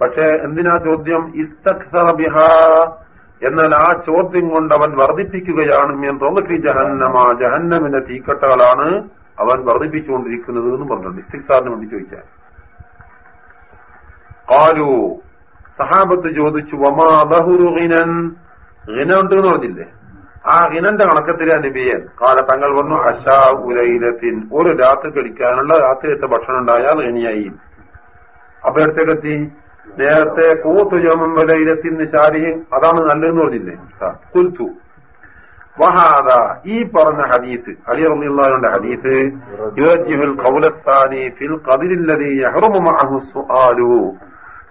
പക്ഷെ എന്തിനാ ചോദ്യം? ഇസ്തക്സറബിഹ എന്നാൽ ആ ചോദ്യം കൊണ്ട് അവൻ വർദ്ധിപ്പിക്കുകയാണ്. ഞാൻ തോന്നത്തി ജഹന്നമ. ജഹന്നമിന്റെ തീക്കട്ടകളാണ് അവൻ വർദ്ധിപ്പിച്ചുകൊണ്ടിരിക്കുന്നത് എന്ന് പറഞ്ഞിട്ടുണ്ട്. ഇസ്തിക്സാറിന് വേണ്ടി ചോദിച്ചാൽ. കാലു സഹാബത്ത് ചോദിച്ചു വമാ ഉണ്ട് എന്ന് പറഞ്ഞില്ലേ? ആ ഗിനന്റെ കണക്കത്തിലെ നബിയൻ. കാല തങ്ങൾ വന്നു അശാ ഉലൈലത്തിൻ ഒരു രാത്രി കഴിക്കാനുള്ള രാത്രിയത്തെ ഭക്ഷണം ഉണ്ടായാൽ ഗനിയായി. അപ്പൊ നേരത്തെ കൂത്തു ജോമം വലയിലെത്തിന് ശാരിയും അതാണ് നല്ലതെന്ന് പറഞ്ഞില്ലേ? കുൽത്തു വഹാദ. ഈ പറഞ്ഞ ഹദീസ് അലി റളിയല്ലാഹുവിന്റെ ഹദീസ് ഖൗലത്താനി ഫിൽ ഖദിരില്ലദി യഹ്റുമു മഅഹു സുആലു.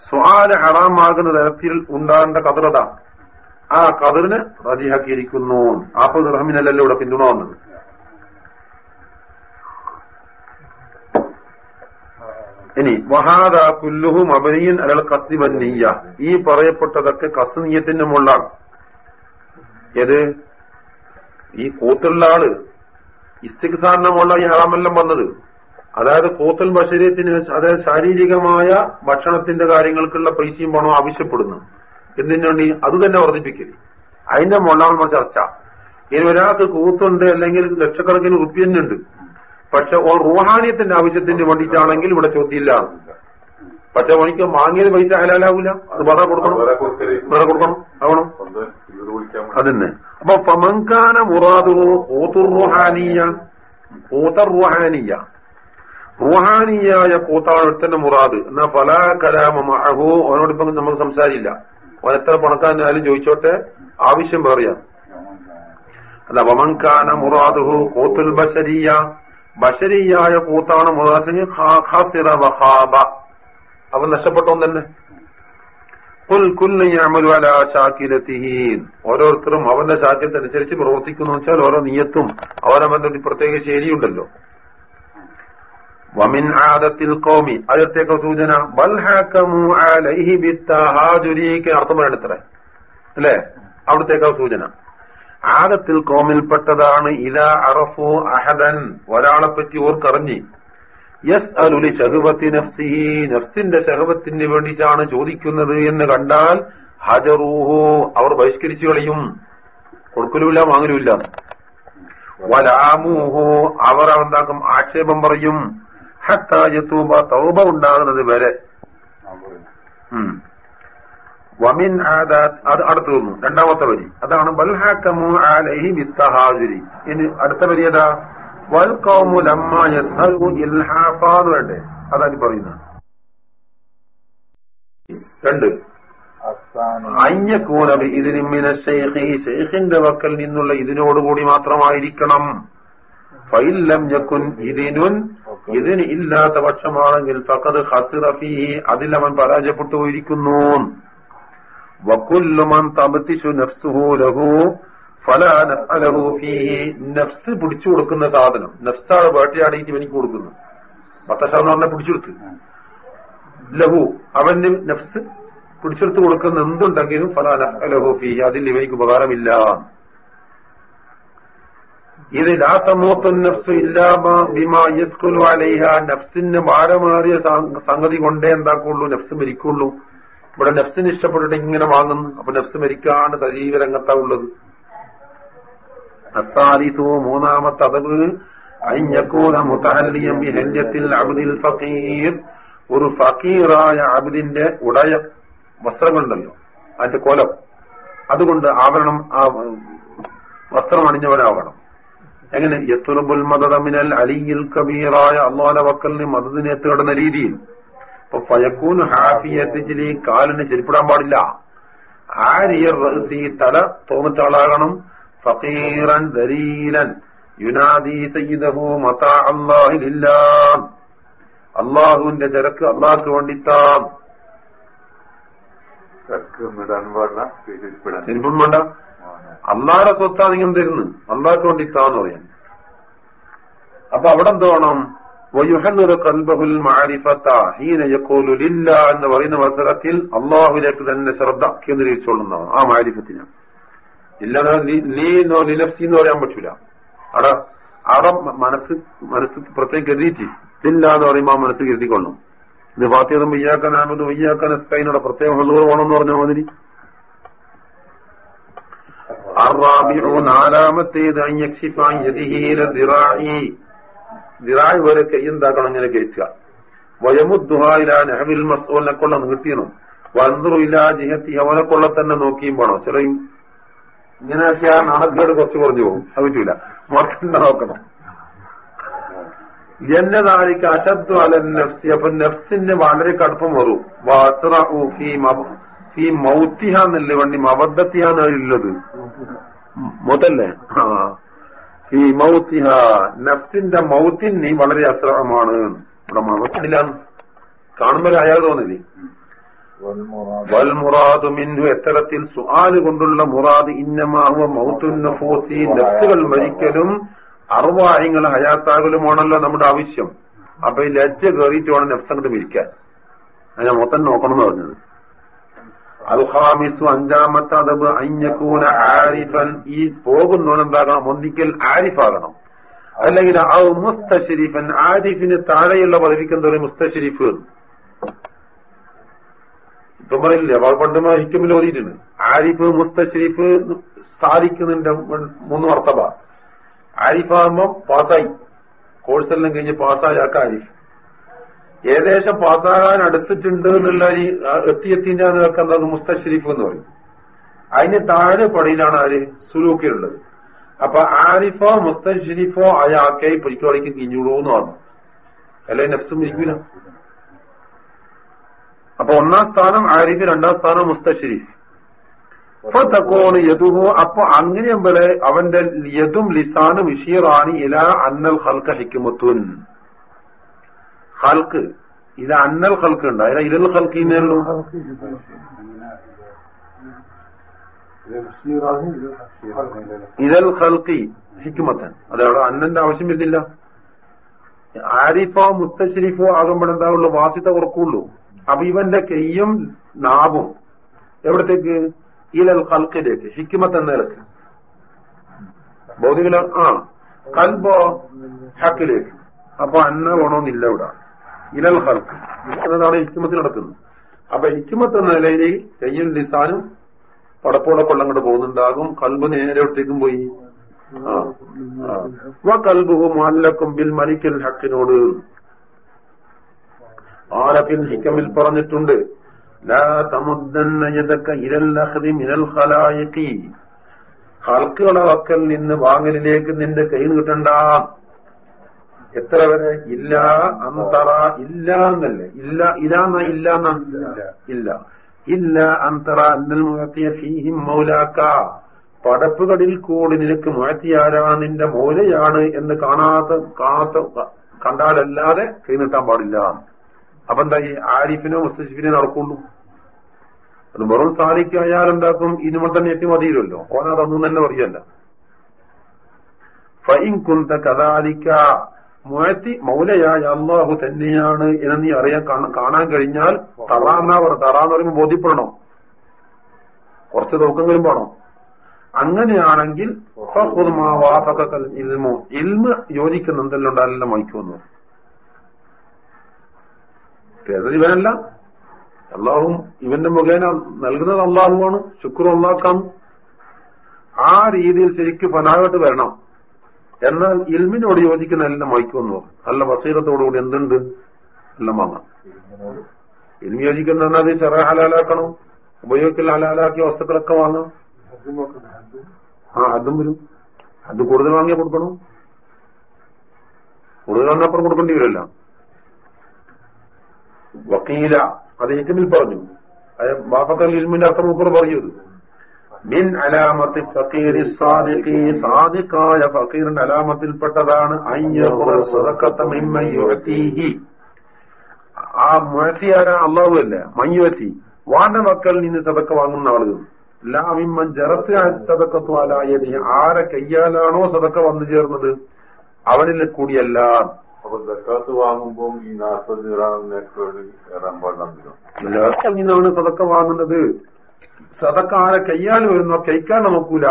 സുആൽ ഹറാമാകുന്ന തരത്തിൽ ഉണ്ടാകേണ്ട കതിറത ആ കതിറിന് റജിഹാക്കിയിരിക്കുന്നു നാൽപ്പത് റഹമിനല്ലല്ലോ ഇവിടെ പിന്തുണ വന്നത്. ഇനി വഹാദ കുല്ലുഹു മബനിയൻ അലൽ കസ്തി വന്നീയ ഈ പറയപ്പെട്ടതൊക്കെ കസ്നീയത്തിന്റെ മുള്ളാണ് ഏത്? ഈ കൂത്തുള്ള ആൾ. ഇസ്തിഖ്സാറിന്റെ മുള്ള ഈ ഹറാമെല്ലാം വന്നത്. അതായത് കൂത്തൽ ബഷരീയത്തിന് അതായത് ശാരീരികമായ ഭക്ഷണത്തിന്റെ കാര്യങ്ങൾക്കുള്ള പൈസയും പണവും ആവശ്യപ്പെടുന്നു. എന്തിനുവേണ്ടി അത് തന്നെ വർദ്ധിപ്പിക്കൽ. അതിന്റെ മുള്ളാണ് ചർച്ച ഇനി ഒരാൾക്ക് കൂത്തുണ്ട് അല്ലെങ്കിൽ ലക്ഷക്കണക്കിന് റുപ്യന്നുണ്ട് പക്ഷെ റൂഹാനിയത്തിന്റെ ആവശ്യത്തിന് വേണ്ടിയിട്ടാണെങ്കിൽ ഇവിടെ ചോദ്യമില്ല. പക്ഷെ എനിക്ക് വാങ്ങിയത് പൈസ ഹലാലാവൂല. അത് വേറെ കൊടുക്കണം. വേറെ കൊടുക്കണം. ആവണം. അതന്നെ. അപ്പൊ ഫമങ്കാന മുറാദു കൂത്തുർ റുഹാനിയ കൂത്തർ റുഹാനിയ റുഹാനിയായ കൂത്താണ് ഒരുത്തന്റെ മുറാദ്. എന്നാ പല കലാമഹു അവനോടിപ്പം നമ്മൾ സംസാരില്ല അവൻ എത്ര പണക്കാരനായാലും ചോദിച്ചോട്ടെ. ആവശ്യം പറയാം അല്ല വമങ്കാന മുറാദുഹു കൂത്തുൽ ബശരിയ. ബഷരിയായ കൂത്താണ് മുതാസിന് അവൻ നഷ്ടപ്പെട്ടവൻ തന്നെ ഓരോരുത്തരും അവന്റെ ശാഖ്യത്തിനനുസരിച്ച് പ്രവർത്തിക്കുന്നു വെച്ചാൽ ഓരോ നീയത്തും അവനവന്റെ പ്രത്യേക ശൈലിയുണ്ടല്ലോ. വമിൻ ആദത്തിൽ കോമി അതിർത്തേക്ക് സൂചന അർത്ഥം പറയണത്ര. അല്ലേ? അവിടത്തേക്കാ സൂചന. ആദത്തിൽ കോമിൽപ്പെട്ടതാണ് ഇതാ അറഫു അഹദൻ. ഒരാളെ പറ്റി ഓർക്കറിഞ്ഞ്. യസ് അലുലി ശഹുബത്തി നഫ്സിഹി. നഫ്സിന്റെ ഷഹവത്തിന് വേണ്ടിയിട്ടാണ് ചോദിക്കുന്നത് എന്ന് കണ്ടാൽ ഹജറൂഹു. അവർ ബഹിഷ്കരിച്ചു കളയും. കൊടുക്കലുമില്ല വാങ്ങലുമില്ല. വലാമൂഹു. അവർ എന്താക്കും ആക്ഷേപം പറയും. ഹത്താജത്തൂബ തൗബ ഉണ്ടാകുന്നത് വരെ. വമിൻ അത് അടുത്തു വന്നു രണ്ടാമത്തെ വരി. അതാണ് ബൽഹാക്കമു അലൈഹി ബിത്തഹാജുരി ഇനി അടുത്ത വരി ഏതാ? വൽ കൗമു ലമ്മ യസ്ഹലു ഇൽഹാഫാന്ന് വേണ്ടേ അതാണ് പറയുന്നത്. രണ്ട്. അയ്യക്കൂനബി ഇതിനിമ്മിന ഷെയ്ഖി ഷെയ്ഖിന്റെ വക്കൽ നിന്നുള്ള ഇതിനോടുകൂടി മാത്രമായിരിക്കണം. ഫൈല്ലം യക്കുൻ ഇതിനുൻ ഇതിന് ഇല്ലാത്ത പക്ഷമാണെങ്കിൽ ഫക്കത് ഹസിറഫി അതിൽ അവൻ പരാജയപ്പെട്ടു പോയിരിക്കുന്നു വക്കുല്ലുമൻ തബത്തിശു നഫ്സുഹു ലഹു ഫലഹു ഫീഹി നഫ്സ് പിടിച്ചു കൊടുക്കുന്ന സാധനം. നഫ്സാണ് വേട്ടയാടിയിട്ട് ഈ ജീവനിക്ക് കൊടുക്കുന്നത്. എന്ന് പറഞ്ഞാൽ പിടിച്ചെടുത്ത്. ലഹു അവന് നഫ്സ് പിടിച്ചെടുത്ത് കൊടുക്കുന്ന എന്തുണ്ടെങ്കിലും ഫലഹു ഫി അതിൽ ഇവനിക്ക് ഉപകാരമില്ല. ഇത് ലാത്തമൂത്ത നഫ്സ് ഇല്ലാബിമാസ്കുലു അലൈഹ. നഫ്സിന് ഭാരമേറിയ സംഗതി കൊണ്ടേ എന്താക്കുള്ളൂ? നഫ്സ് മരിക്കുള്ളൂ. ഇവിടെ നെഫ്സിന് ഇഷ്ടപ്പെട്ടിട്ട് ഇങ്ങനെ വാങ്ങുന്നു. അപ്പൊ നെഫ്സ് മരിക്കാണ് സജീവ രംഗത്താ ഉള്ളത് അത്താലിത്തോ മൂന്നാമത്തെ അതവ് അയ്യക്കൂന മുത്തഹല്ലിയം ബിഹല്യത്തിൽ അബ്ദിൽ ഫക്കീർ ഒരു ഫക്കീറായ അബ്ദിന്റെ ഉടയ വസ്ത്രങ്ങളുണ്ടല്ലോ. അതിന്റെ കൊലം. അതുകൊണ്ട് ആവരണം ആ വസ്ത്രം അണിഞ്ഞവനാവണം എങ്ങനെ? യത്തുറബുൽ മദതമിനൽ അലിയിൽ കബീറായ അള്ളാല വക്കലിന് മദതിനെ തേടുന്ന രീതിയിൽ. ഇപ്പൊ ഫയക്കൂൻ ഹാഫിയത്തിച്ചിലി കാലിന് ചെരിപ്പിടാൻ പാടില്ല. ആരിയർ റഹസി തല തോന്നിട്ട ആളാകണം. ഫക്കീറൻ ദരീലൻ യുനാദി സയ്യിദഹു മതാ അല്ലാഹിലില്ല അള്ളാഹുവിന്റെ ചരക്ക് അള്ളാഹ്ക്ക് വേണ്ടിത്താം ചെരുപ്പം വേണ്ട. അള്ളാഹയുടെ സ്വത്താ നിങ്ങൾ തരുന്നു അള്ളാഹ്ക്ക് വേണ്ടിത്താന്ന് പറയാൻ. അപ്പൊ അവിടെ എന്ത് വേണം? എന്ന് പറയുന്ന അവസരത്തിൽ അള്ളാഹുലേക്ക് തന്നെ ശ്രദ്ധ കേന്ദ്രീകരിച്ചോളുന്നതാണ് ആ മാരിഫത്തിന്. ഇല്ലാതെ നീ നോ നിലഫ്സി എന്ന് പറയാൻ പറ്റൂല. അവിടെ അവിടെ മനസ്സ് മനസ്സ് പ്രത്യേകം കരുതിയിട്ട് ഇല്ല എന്ന് പറയുമ്പോൾ ആ മനസ്സ് കരുതിക്കൊള്ളും. ഇത് ഫാത്തിയതും വയ്യാക്കാൻ ആമത് വയ്യാക്കാൻ എസ്കൈനോടെ പ്രത്യേകം ഉള്ളവർ വേണമെന്ന് പറഞ്ഞ മാതിരി. അറാബിയോ നാലാമത്തേത് ദിറായി വരെ എന്താക്കണം ഇങ്ങനെ കയറ്റുക വയമുദ്ദുഹായില നെഹവിൽ മസൂലിനെ കൊള്ള നീട്ടിയണം വന്ദറു ഇലാ ജിഹത്തി അവനെ കൊള്ള തന്നെ നോക്കിയും പോണോ ചില ഇങ്ങനെയൊക്കെ ആ നാണക്കേട് കുറച്ച് കുറഞ്ഞു പോകും. അവറ്റൂല മറക്കണ്ട നോക്കണം. നോക്കണം നാളിക്ക് അശബ്ദു അല നഫ്സി. അപ്പൊ നഫ്സിന് വളരെ കടുപ്പം വരും ഈ മൗത്തിഹാന്നല്ലേ വണ്ടി മബദ്ധത്തിഹ എന്നുള്ളത് മുതല്ലേ ആ. ഈ മൗത്തിഹ നഫ്സിന്റെ മൗത്തിന് നീ വളരെ അസ്രമാണ് ഇവിടെ മറക്കില്ല കാണുമ്പോൾ അയാൾ തോന്നില്ലേ? വൽ മുറാദ്. മിൻഹു എത്തരത്തിൽ സുഹാൽ കൊണ്ടുള്ള മുറാദ് ഇന്നമാഹുവ മൗത്തുൻ നഫൂസി. നഫ്സുകൾ മരിക്കലും അറുവായങ്ങൾ ഹയാത്താകലുമാണല്ലോ നമ്മുടെ ആവശ്യം. അപ്പൊ ഈ ലജ്ജ കയറിയിട്ട് വേണം നഫ്സ് അങ്ങോട്ട് മരിക്കാൻ അതിനെ മൊത്തം നോക്കണം എന്ന് പറഞ്ഞത്. അത് ഹാമിസു അഞ്ചാമത്തെ അതബ് അഞ്ഞക്കൂന ആരിഫൻ. ഈ പോകുന്നവനെന്താകണം ഒന്നിക്കൽ ആരിഫാകണം. അല്ലെങ്കിൽ ആ മുസ്തഷരീഫൻ ആരിഫിന് താഴെയുള്ള പദവിക്ക് ഒരു പറയുക? മുസ്തഷരീഫ് ഇപ്പം പറയില്ലേ പണ്ട് ഹിക്കുമിൽ ഓടിയിട്ടുണ്ട് ആരിഫ് മുസ്തഷരീഫ് സാധിക്കുന്നതിന്റെ മൂന്ന് വർത്തവ ആരിഫാകുമ്പം പാസ്സായി. കോഴ്സെല്ലാം കഴിഞ്ഞ് പാസ്സായാക്ക ആരിഫ്. ഏകദേശം പാത്താകാൻ അടുത്തിട്ടുണ്ട് എന്നുള്ള എത്തിയെത്തിന്റെ എന്താ മുസ്തഷരീഫ് എന്ന് പറയും. അതിന് താഴെ പടിയിലാണ് ആര് സുലൂക്കിലുള്ളത്. അപ്പൊ ആരിഫോ മുസ്തഷരീഫോ അയ പൊരിക്കോളിക്ക് കിഞ്ഞുള്ളൂ എന്ന് പറഞ്ഞു. അല്ലെ നെഫ്സും ഇരിക്കൂല? അപ്പൊ ഒന്നാം സ്ഥാനം ആരിഫ് രണ്ടാം സ്ഥാനം മുസ്തഷരീഫ് അപ്പൊ തക്കോണ് യദുഹു. അപ്പൊ അങ്ങനെയുമ്പോൾ അവന്റെ യദും ലിസാനും ഇഷീറാനി ഇല അന്നൽ ഹൽക്ക ഹിക്കുമത്തുൻ ഹൽക്ക് ഇത് അന്നൽ ഹൽക്ക് ഉണ്ട്. അതിലെ ഇരൽ ഹൽക്കിന്നല്ലോ ഇരൽ ഹൽക്കി ഹിക്കുമത്തൻ അതവിടെ അന്നന്റെ ആവശ്യം വരുന്നില്ല. ആരിഫോ മുസ്തഷരീഫോ ആകുമ്പോൾ എന്താവുള്ളൂ വാസിത ഉറക്കുള്ളൂ. അപ്പൊ ഇവന്റെ കെയ്യും നാവും എവിടത്തേക്ക്? ഇലൽ ഹൽക്കിലേക്ക് ഹിക്കുമത്ത് എന്നതിലേക്ക് ഭൗതിക ആ. കൽബോ ഹക്കിലേക്ക്. അപ്പൊ അന്ന വേണമെന്നില്ല ഇവിടെ. ഇലൽ ഹൽക്ക് എന്നതാണ് ഹിക്കുമത്തിൽ നടക്കുന്നത്. അപ്പൊ ഹിക്കുമത്ത് എന്ന നിലയിൽ കയ്യിൽ ലിസാനും പടപ്പോടെ കൊള്ളങ്ങോട്ട് പോകുന്നുണ്ടാകും. കൽബ് നേരെ ഒട്ടേക്കും പോയി. കൽബുഹു അല്ലക്കും ബിൽ മലിക്കൽ ഹക്കിനോട്. ആരഫിൻ ഹിക്കമിൽ പറഞ്ഞിട്ടുണ്ട്. ഹൽക്കുകളെ വക്കൽ നിന്ന് വാങ്ങലിലേക്ക് നിന്റെ കൈ നീട്ടണ്ട. എത്ര വരെ ഇല്ല അന്തറ ഇല്ല എന്നല്ലേ? ഇല്ല ഇല്ലാന്ന ഇല്ല ഇല്ല. ഇല്ല. അന്തറ അന്നൽ മുഴത്തിയ ഫീഹിം മൗലാക്ക. പടപ്പുകളിൽ കൂടി നിനക്ക് മുഴത്തിയാരാ നിന്റെ മൗലയാണ് എന്ന് കാണാത്ത കാണാത്ത കണ്ടാലല്ലാതെ കൈ നീട്ടാൻ പാടില്ല. അപ്പൊ എന്താ ഈ ആരിഫിനോ മുസ്തഷിഫിനോ നടക്കുള്ളൂ? അത് വെറും സാധിക്കായാൽ എന്താക്കും? ഇനിമ തന്നെ എത്തി മതിയില്ലല്ലോ ഓനാ തന്നു തന്നെ പറയല്ല. ഫൈൻ കുന്ത കഥാലിക്ക മുഴത്തി മൗലയായ അള്ളാഹു തന്നെയാണ് എന്ന് നീ അറിയാൻ കാണാൻ കഴിഞ്ഞാൽ തറാന്നാ പറ തറാന്ന് പറയുമ്പോൾ ബോധ്യപ്പെടണം? കുറച്ച് നോക്കെങ്കിലും പോണം? അങ്ങനെയാണെങ്കിൽ ഇൽമോ. ഇൽമ യോജിക്കുന്ന എന്തെല്ലാം ഉണ്ടായാലും മൈക്കുമെന്ന് ഇവനല്ല. അള്ളാഹും ഇവന്റെ മുഖേന നൽകുന്നത് അള്ളാഹുവാണ് ശുക്ർ അള്ളാഹ്ക്കാണ് ആ രീതിയിൽ ശരിക്കും ഫനാകട്ട് വരണം. എന്നാൽ ഇൽമിനോട് യോജിക്കുന്ന എല്ലാം വായിക്കുമെന്ന് നല്ല വസീറത്തോടുകൂടി എന്തുണ്ട്? എല്ലാം വാങ്ങാം. ഇൽമി യോജിക്കുന്ന അത് ചെറ ഹലാലാക്കണം. ഉപയോഗിക്കുന്ന ഹലാലാക്കിയ വസ്തുക്കളൊക്കെ വാങ്ങാം. ആ അതും വരും. അത് കൂടുതൽ വാങ്ങിയ കൊടുക്കണം. കൂടുതൽ വന്നപ്പുറം കൊടുക്കേണ്ടി വരില്ല വക്കീല അത് ഏറ്റമിൽ പറഞ്ഞു. ബാഫക്കൽ ഇൽമിന്റെ അർത്ഥം മുപ്പർ പറയൂത് മിൻ അലാമത്തിൽ ഫക്കീരി സാദിഖി. സാദിഖായ ഫക്കീറിന്റെ അലാമത്തിൽപ്പെട്ടതാണ് ആ മുഴത്തിയാര അള്ളാഹു അല്ലേ? മയ്യുവത്തി വാന്റെ മക്കൾ നിന്ന് സതക്ക വാങ്ങുന്ന ആളുകൾ ലാമിമ്മൻ ജറത്ത് സതക്കത്വാലായത് ആരെ കയ്യാലാണോ സതക്ക വന്നു ചേർന്നത്? അവനിൽ കൂടിയല്ല. അപ്പൊ സക്കാത്ത് വാങ്ങുമ്പോൾ ഈ നാൽപ്പത് ഇറാമിനേക്കാൾ ഇറാൻ പാടില്ല സതക്ക വാങ്ങുന്നത്. സതക്ക ആരെ കയ്യാൽ വരുന്നോ കൈക്കാൻ നോക്കൂല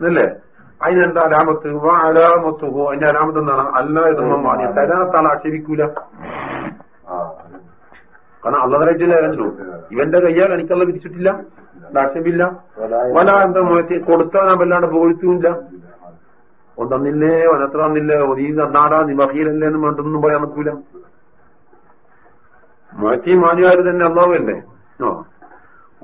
എന്നല്ലേ അതിനെന്താ അലാമത്ത്? അലാമത്ത് അതിന്റെ അലാമത്ത് എന്താണ്? അല്ല ഇതൊന്നും മാറി തരാത്താണ് ആക്ഷേപിക്കൂല. കാരണം അള്ളതരായിട്ടില്ല ഇറങ്ങിച്ചു ഇവന്റെ കയ്യാൽ എനിക്കല്ല വിരിച്ചിട്ടില്ല ആക്ഷേപില്ല വല എന്താ മുഴത്തി കൊടുത്താൽ ഞാൻ വല്ലാണ്ട് പോയിട്ടുമില്ല ഒന്നന്നില്ലേ വനത്ര വന്നില്ലേ നീ നന്നാടാ നീ വഹീലല്ലേ എന്ന് വേണ്ടൊന്നും പറയാൻ നിൽക്കൂല മാറ്റി മാനിയാര് തന്നെ അള്ളാവല്ലേ ആ.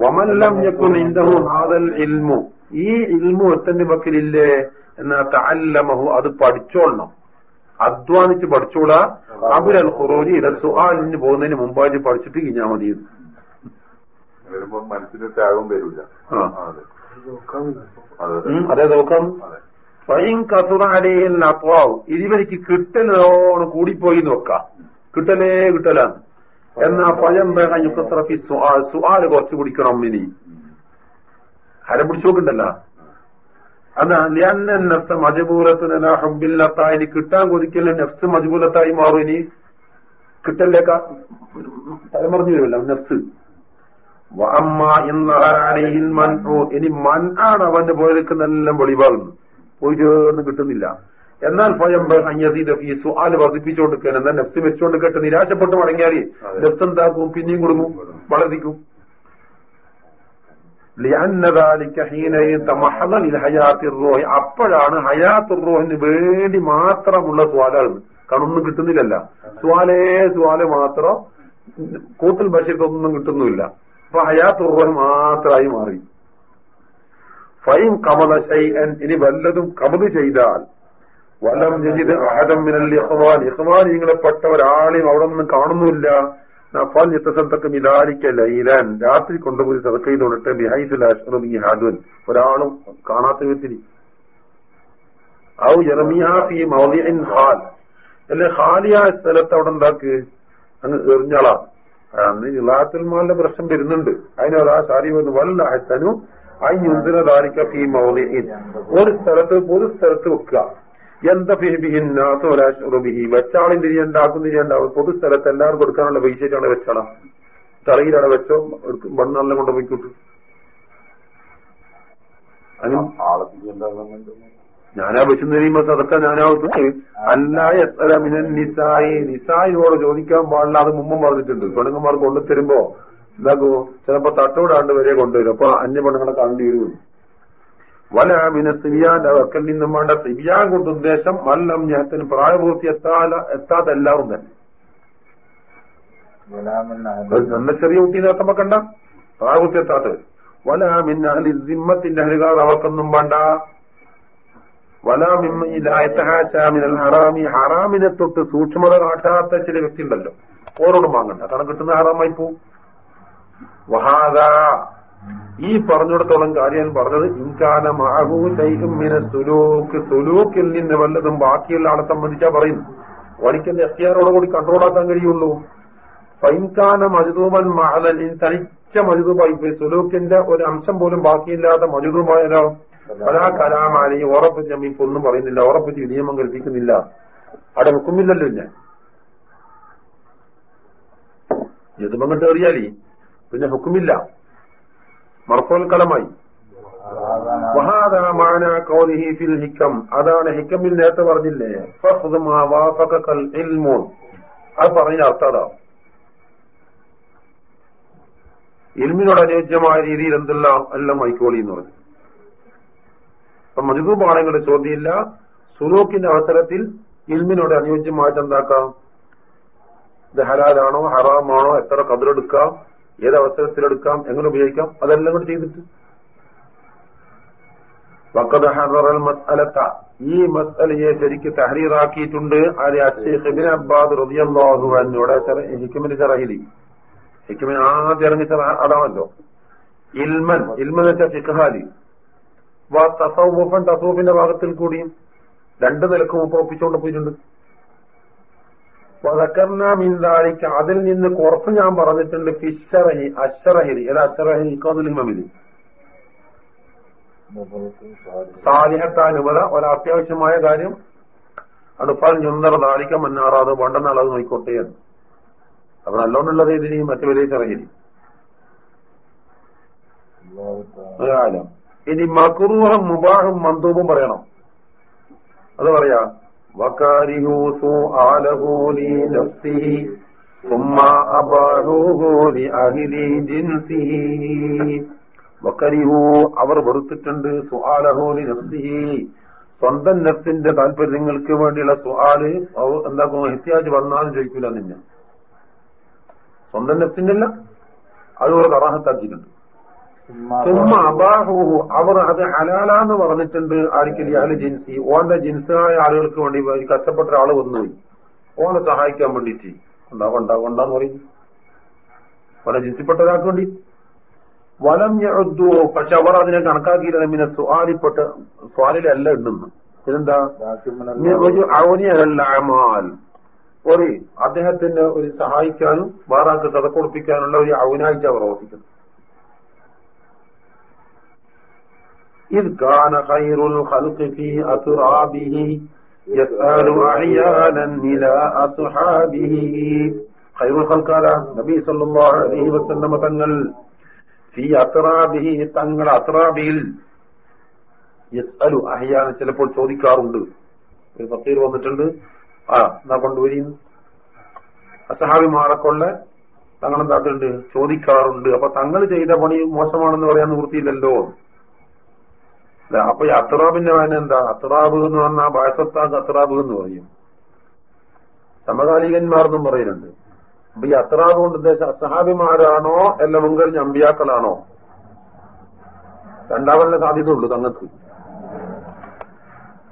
വമല്ലം യക്കുൻ ഇൻദഹു ഹാദൽ ഇൽമു. ഈ ഇൽമു എത്തന്റെ പക്കലില്ലേ? എന്നാ തഅല്ലമഹു അത് പഠിച്ചോളണം. അധ്വാനിച്ച് പഠിച്ചോളാ അബുൽ ഖുറൂജി ഇല സുആലിന് പോകുന്നതിന് മുമ്പായിട്ട് പഠിച്ചിട്ട് കഴിഞ്ഞാൽ മതി. വരുമ്പോ മനസ്സിന് ത്യാഗം വരില്ല. അതെ. നോക്കാം ഫൈൻ കസുറാലയിൽ അത്വാവ് ഇതിവർക്ക് കിട്ടലോണ് കൂടിപ്പോയി നോക്കാം കിട്ടലേ കിട്ടലാണ് എന്നാ പഴം വേണം യുക്കത്രഫി സുആൽ സുആൽ കുറച്ച് കുടിക്കണം ഇനി. ഹരം പിടിച്ചു നോക്കണ്ടല്ല? അതാ ലിയന്ന നഫ്സ് മജബൂലത്തിനല്ല ഹബ്ബില്ലത്തായി കിട്ടാൻ കൊതിക്കല്ല നഫ്സ് മജബൂലത്തായി മാറും ഇനി. കിട്ടല്ലേക്ക? തലമറിഞ്ഞു വരുമല്ല നഫ്സ്. ഇനി മൻ ആണ് അവന്റെ പോയിരിക്കുന്നെല്ലാം നല്ല വെളിവാകുന്നു പോയി ചേർന്ന് കിട്ടുന്നില്ല. എന്നാൽ പയമ്പ് അഞ്ഞസീദ് ഫീ സുആൽ വർദ്ധിപ്പിച്ചുകൊണ്ടിരിക്കാൻ എന്നാൽ നെഫ്സ് വെച്ചുകൊണ്ട് കേട്ട് നിരാശപ്പെട്ട് മടങ്ങിയാൽ നെഫ്സ് എന്താക്കും? പിന്നെയും കുടുങ്ങും. വളർത്തിക്കും. അപ്പോഴാണ് ഹയാത്തുറോഹിന് വേണ്ടി മാത്രമുള്ള സ്വാലാണ് കാരണം ഒന്നും കിട്ടുന്നില്ലല്ല. സ്വാലേ സ്വാൽ മാത്രം കൂത്തൽ ഭക്ഷ്യത്തൊന്നും കിട്ടുന്നില്ല അപ്പൊ ഹയാത്തുറോഹ് മാത്രമായി മാറി. ഫൈം കമല ശൈ ഇനി വല്ലതും കമൽ ചെയ്താൽ വലം ജജിത് അഹദം മിനൽ ഇഹ്വാൻ ഇഹ്വാൻ നിങ്ങളെ ഇങ്ങളെപ്പെട്ട ഒരാളെയും അവിടെ ഒന്നും കാണുന്നില്ല നഫൽ യത്തസദ്ദഖ ഇതാരിക്ക ലൈലൻ. രാത്രി കൊണ്ടുപോയി സദഖ ചെയ്തോട്ടെ ബിഹൈസുൽ അഷ്റബി ഹാദുൻ. ഒരാളും കാണാത്ത വിധത്തിൽ ഔ യർമിഹാ മൗലിഇൻ ഖാൽ. അല്ലെ ഖാലിയായ സ്ഥലത്ത് അവിടെ എന്താക്ക്? അങ്ങ് എറിഞ്ഞാളാ. അന്ന് ഇലാത്തുൽ മാലിന്റെ പ്രശ്നം വരുന്നുണ്ട്. അതിനൊരാ സാരി വന്ന്. വല്ല ഹസനു അയ്യുന്തിന ദാരിക്ക ഫീ മൗലിഇൻ ഒരു സ്ഥലത്ത് ഒരു സ്ഥലത്ത് വെക്കുക. എന്താ ഫിഹിബിഹിന്നാസുബിഹി ഉണ്ടാക്കുന്ന തിരിയണ്ടാക്കും തിരിയണ്ടാവും പൊതു സ്ഥലത്ത് എല്ലാവർക്കും കൊടുക്കാനുള്ള പൈസയാണ് വെച്ചാളാ. തറയിലാണ് വെച്ചോ മണ്ണെല്ലാം ആളെ ചെയ്യണ്ടാകുന്നുണ്ട് ഞാനാ വെച്ചെന്ന് കഴിയുമ്പോ സതൊക്കെ ഞാനാവും അല്ല എത്ര മിനൻ നിസായി. നിസായിനോട് ചോദിക്കാൻ പാടില്ല അത് മുമ്പും പറഞ്ഞിട്ടുണ്ട്. പെണ്ണുങ്ങന്മാർ കൊണ്ടുതരുമ്പോ എന്താക്കൂ ചിലപ്പോ തട്ടോടാണ്ട് വരെ കൊണ്ടുവരും. അപ്പൊ അന്യ പെണ്ണുങ്ങളെ കാണേണ്ടി വരും വല മിന അവർക്കിൽ നിന്നും വേണ്ട സിബിയാൻ കൊണ്ട് ഉദ്ദേശം വല്ലം ഞാത്തിന് പ്രായപൂർത്തി എത്താല എത്താത്ത എല്ലാവരും തന്നെ നല്ല ചെറിയ കുട്ടി നേർത്തമ്മ കണ്ട? പ്രായപൂർത്തി എത്താത്തവർ വല മിന്ന അഹ്ലി സിമ്മത്തിന്റെ അഹലുകാർ അവർക്കൊന്നും വേണ്ട. വല മിന്നൽ ഹറാമി ഹറാമിനെ തൊട്ട് സൂക്ഷ്മത കാട്ടാത്ത ചില വ്യക്തി ഉണ്ടല്ലോ ഓരോടും വാങ്ങണ്ട. കാരണം കിട്ടുന്ന ഹറാമായി പോവും. വഹാദ ഈ പറഞ്ഞിടത്തോളം കാര്യം പറഞ്ഞത് ഇൻകാന മഹു സുലൂക്കിൽ നിന്ന് വല്ലതും ബാക്കിയുള്ള ആളെ സംബന്ധിച്ചാ പറയുന്നു കൂടി കൺട്രോളാക്കാൻ കഴിയുള്ളൂ. ഫൈൻകാന മജുദൂമൻ മഹലൻ തനിച്ച മജുദൂമായി പോയി സുലൂക്കിന്റെ ഒരു അംശം പോലും ബാക്കിയില്ലാത്ത മജുദൂമായാലോ പല കലാമാലി ഉറപ്പ് ഇപ്പൊ ഒന്നും പറയുന്നില്ല ഉറപ്പിച്ച് നിയമം കൽപ്പിക്കുന്നില്ല. അവിടെ ഹുക്കുമില്ലല്ലോ ഞാൻ യതുമം കണ്ട് എറിയാലി പിന്നെ ഹുക്കുമില്ല. മർഫോൽ കലമായി. ഫിൽ അതാണ് ഹിക്കമിൽ നേരത്തെ പറഞ്ഞില്ലേ? അത് പറഞ്ഞ അർത്ഥം ഇൽമിനോട് അനുയോജ്യമായ രീതിയിൽ എന്തെല്ലാം എല്ലാം മൈക്കോളി എന്ന് പറഞ്ഞു. അപ്പൊ മജുദൂബാണെങ്കിൽ ചോദ്യമില്ല. സുലൂക്കിന്റെ അവസരത്തിൽ ഇൽമിനോട് അനുയോജ്യമായിട്ട് എന്താക്കാം? ഇത് ഹറാമാണോ എത്ര കതിരെടുക്കാം ഏത് അവസരത്തിലെടുക്കാം എങ്ങനെ ഉപയോഗിക്കാം അതെല്ലാം കൂടി ചെയ്തിട്ട്. വക്കത് ഹറൽ മസ്അലത്ത. ഈ മസ്അലയെ ശരിക്ക് തഹരീറാക്കിയിട്ടുണ്ട് ആര് അഷേഖിബിൻ അബ്ബാദ് റളിയല്ലാഹു അൻഹുടെ ചെറഹിലി. ഹിക്കുമിന് ആദ്യം ഇറങ്ങിച്ച അതാണല്ലോ. ഇൽമൻ ഇൽമൻ വെച്ചാൽ ഫിഖാലി വാ തസൗഫൻ തസൗഫിന്റെ ഭാഗത്തിൽ കൂടിയും രണ്ട് നിലക്കും ഒപ്പിച്ചുകൊണ്ട് പോയിട്ടുണ്ട്. വതക്കർന മിന്താലിക്ക് അതിൽ നിന്ന് കുറച്ച് ഞാൻ പറഞ്ഞിട്ടുണ്ട് ഫിഷറഹി അഷറഹിലി ഏതാ അഷറഹി ഇക്കോദുലിമമിലി സാലിഹത്താനുപത ഒരത്യാവശ്യമായ കാര്യം. അടുപ്പാൽ ഞൊന്നറ താലിക്ക മുന്നാറാത് പണ്ടെന്നാൾ അളവ് നോയിക്കോട്ടെ എന്ന്. അപ്പൊ നല്ലോണ്ടുള്ളത് ഇതിന് മറ്റു വലിയ ചെറിയ ഇനി മക്കുറൂഹം മുബാഹും മന്ദൂബും പറയണം. അത് പറയാ. വകാരിഹു സുആലഹു ലി നഫ്സിഹി ثم أباحوه لأهل جنسه وكرهوا അവർ വെറുത്തിട്ടുണ്ട് സുആലഹോലി നഫ്സിഹി സ്വന്തം നഫ്സിന്റെ താല്പര്യങ്ങൾക്ക് വേണ്ടിയുള്ള സുആല് അവർ എന്താക്കും എഹ്തിയാജ് വന്നാലും ചോദിക്കൂല നിന്നെ സ്വന്തം നഫ്സിന്റെ അല്ല അത് അവർ കറാഹത്താക്കിയിട്ടുണ്ട് സുമ്മ അബാഹൂഹു അവർ അത് ഹലാലാന്ന് പറഞ്ഞിട്ടുണ്ട്. ആർക്കില്ല അഹ്ല ജിൻസി. ഓന്റെ ജിൻസായ ആളുകൾക്ക് വേണ്ടി കഷ്ടപ്പെട്ട ഒരാൾ വന്നുപോയി. ഓനെ സഹായിക്കാൻ വേണ്ടിയിട്ട്. ഉണ്ടാവും ഉണ്ടാവും ഉണ്ടാന്ന് പറയുന്നു പല ജിൻസിപ്പെട്ട ഒരാൾക്ക് വേണ്ടി. വലം ഞു പക്ഷെ അവർ അതിനെ കണക്കാക്കിയില്ല. പിന്നെ സ്വാലിപ്പെട്ട സ്വാലിലല്ല ഇടുന്നു ഇതെന്താ ഒരു അമാൽ. ഒരു അദ്ദേഹത്തിന് ഒരു സഹായിക്കാനും വേറെ ആൾക്ക് കഥ കൊടുപ്പിക്കാനുള്ള ഒരു ഔനായിട്ട് പ്രവർത്തിക്കുന്നു إذ كان خير الخلق في أترابه يسأل أعيانا إلى أصحابه خير الخلق على نبي صلى الله عليه وسلم തങ്ങൾ ഫി അത്രാബിഹി തങ്ങൾ അത്രാബിയിൽ യസ്അലു അഹ്യാന ചിലപ്പോൾ ചോദിക്കാറുണ്ട് ഒരു ഫക്കീർ വന്നിട്ടുണ്ട് ആ എന്നാ കൊണ്ടുവരിന്നു അസഹാബിമാരെക്കൊള്ള തങ്ങൾ എന്താക്കുന്നുണ്ട് ചോദിക്കാറുണ്ട് അപ്പൊ തങ്ങൾ ചെയ്ത പണി മോശമാണെന്ന് പറയാൻ നിവൃത്തിയില്ലല്ലോ അല്ല അപ്പൊ ഈ അത്രാബിന്റെ വേന എന്താ? അത്രാബ് എന്ന് പറഞ്ഞാൽ ബാസത്താക്ക് അത്രാബ് എന്ന് പറയും. സമകാലികന്മാർന്നും പറയുന്നുണ്ട്. അപ്പൊ ഈ അത്രാബ് കൊണ്ട് ഉദ്ദേശം അസഹാബിമാരാണോ അല്ല മുൻകഴിഞ്ഞ അമ്പിയാക്കളാണോ? രണ്ടാമല്ല സാധ്യതയുള്ളൂ തങ്ങൾക്ക്.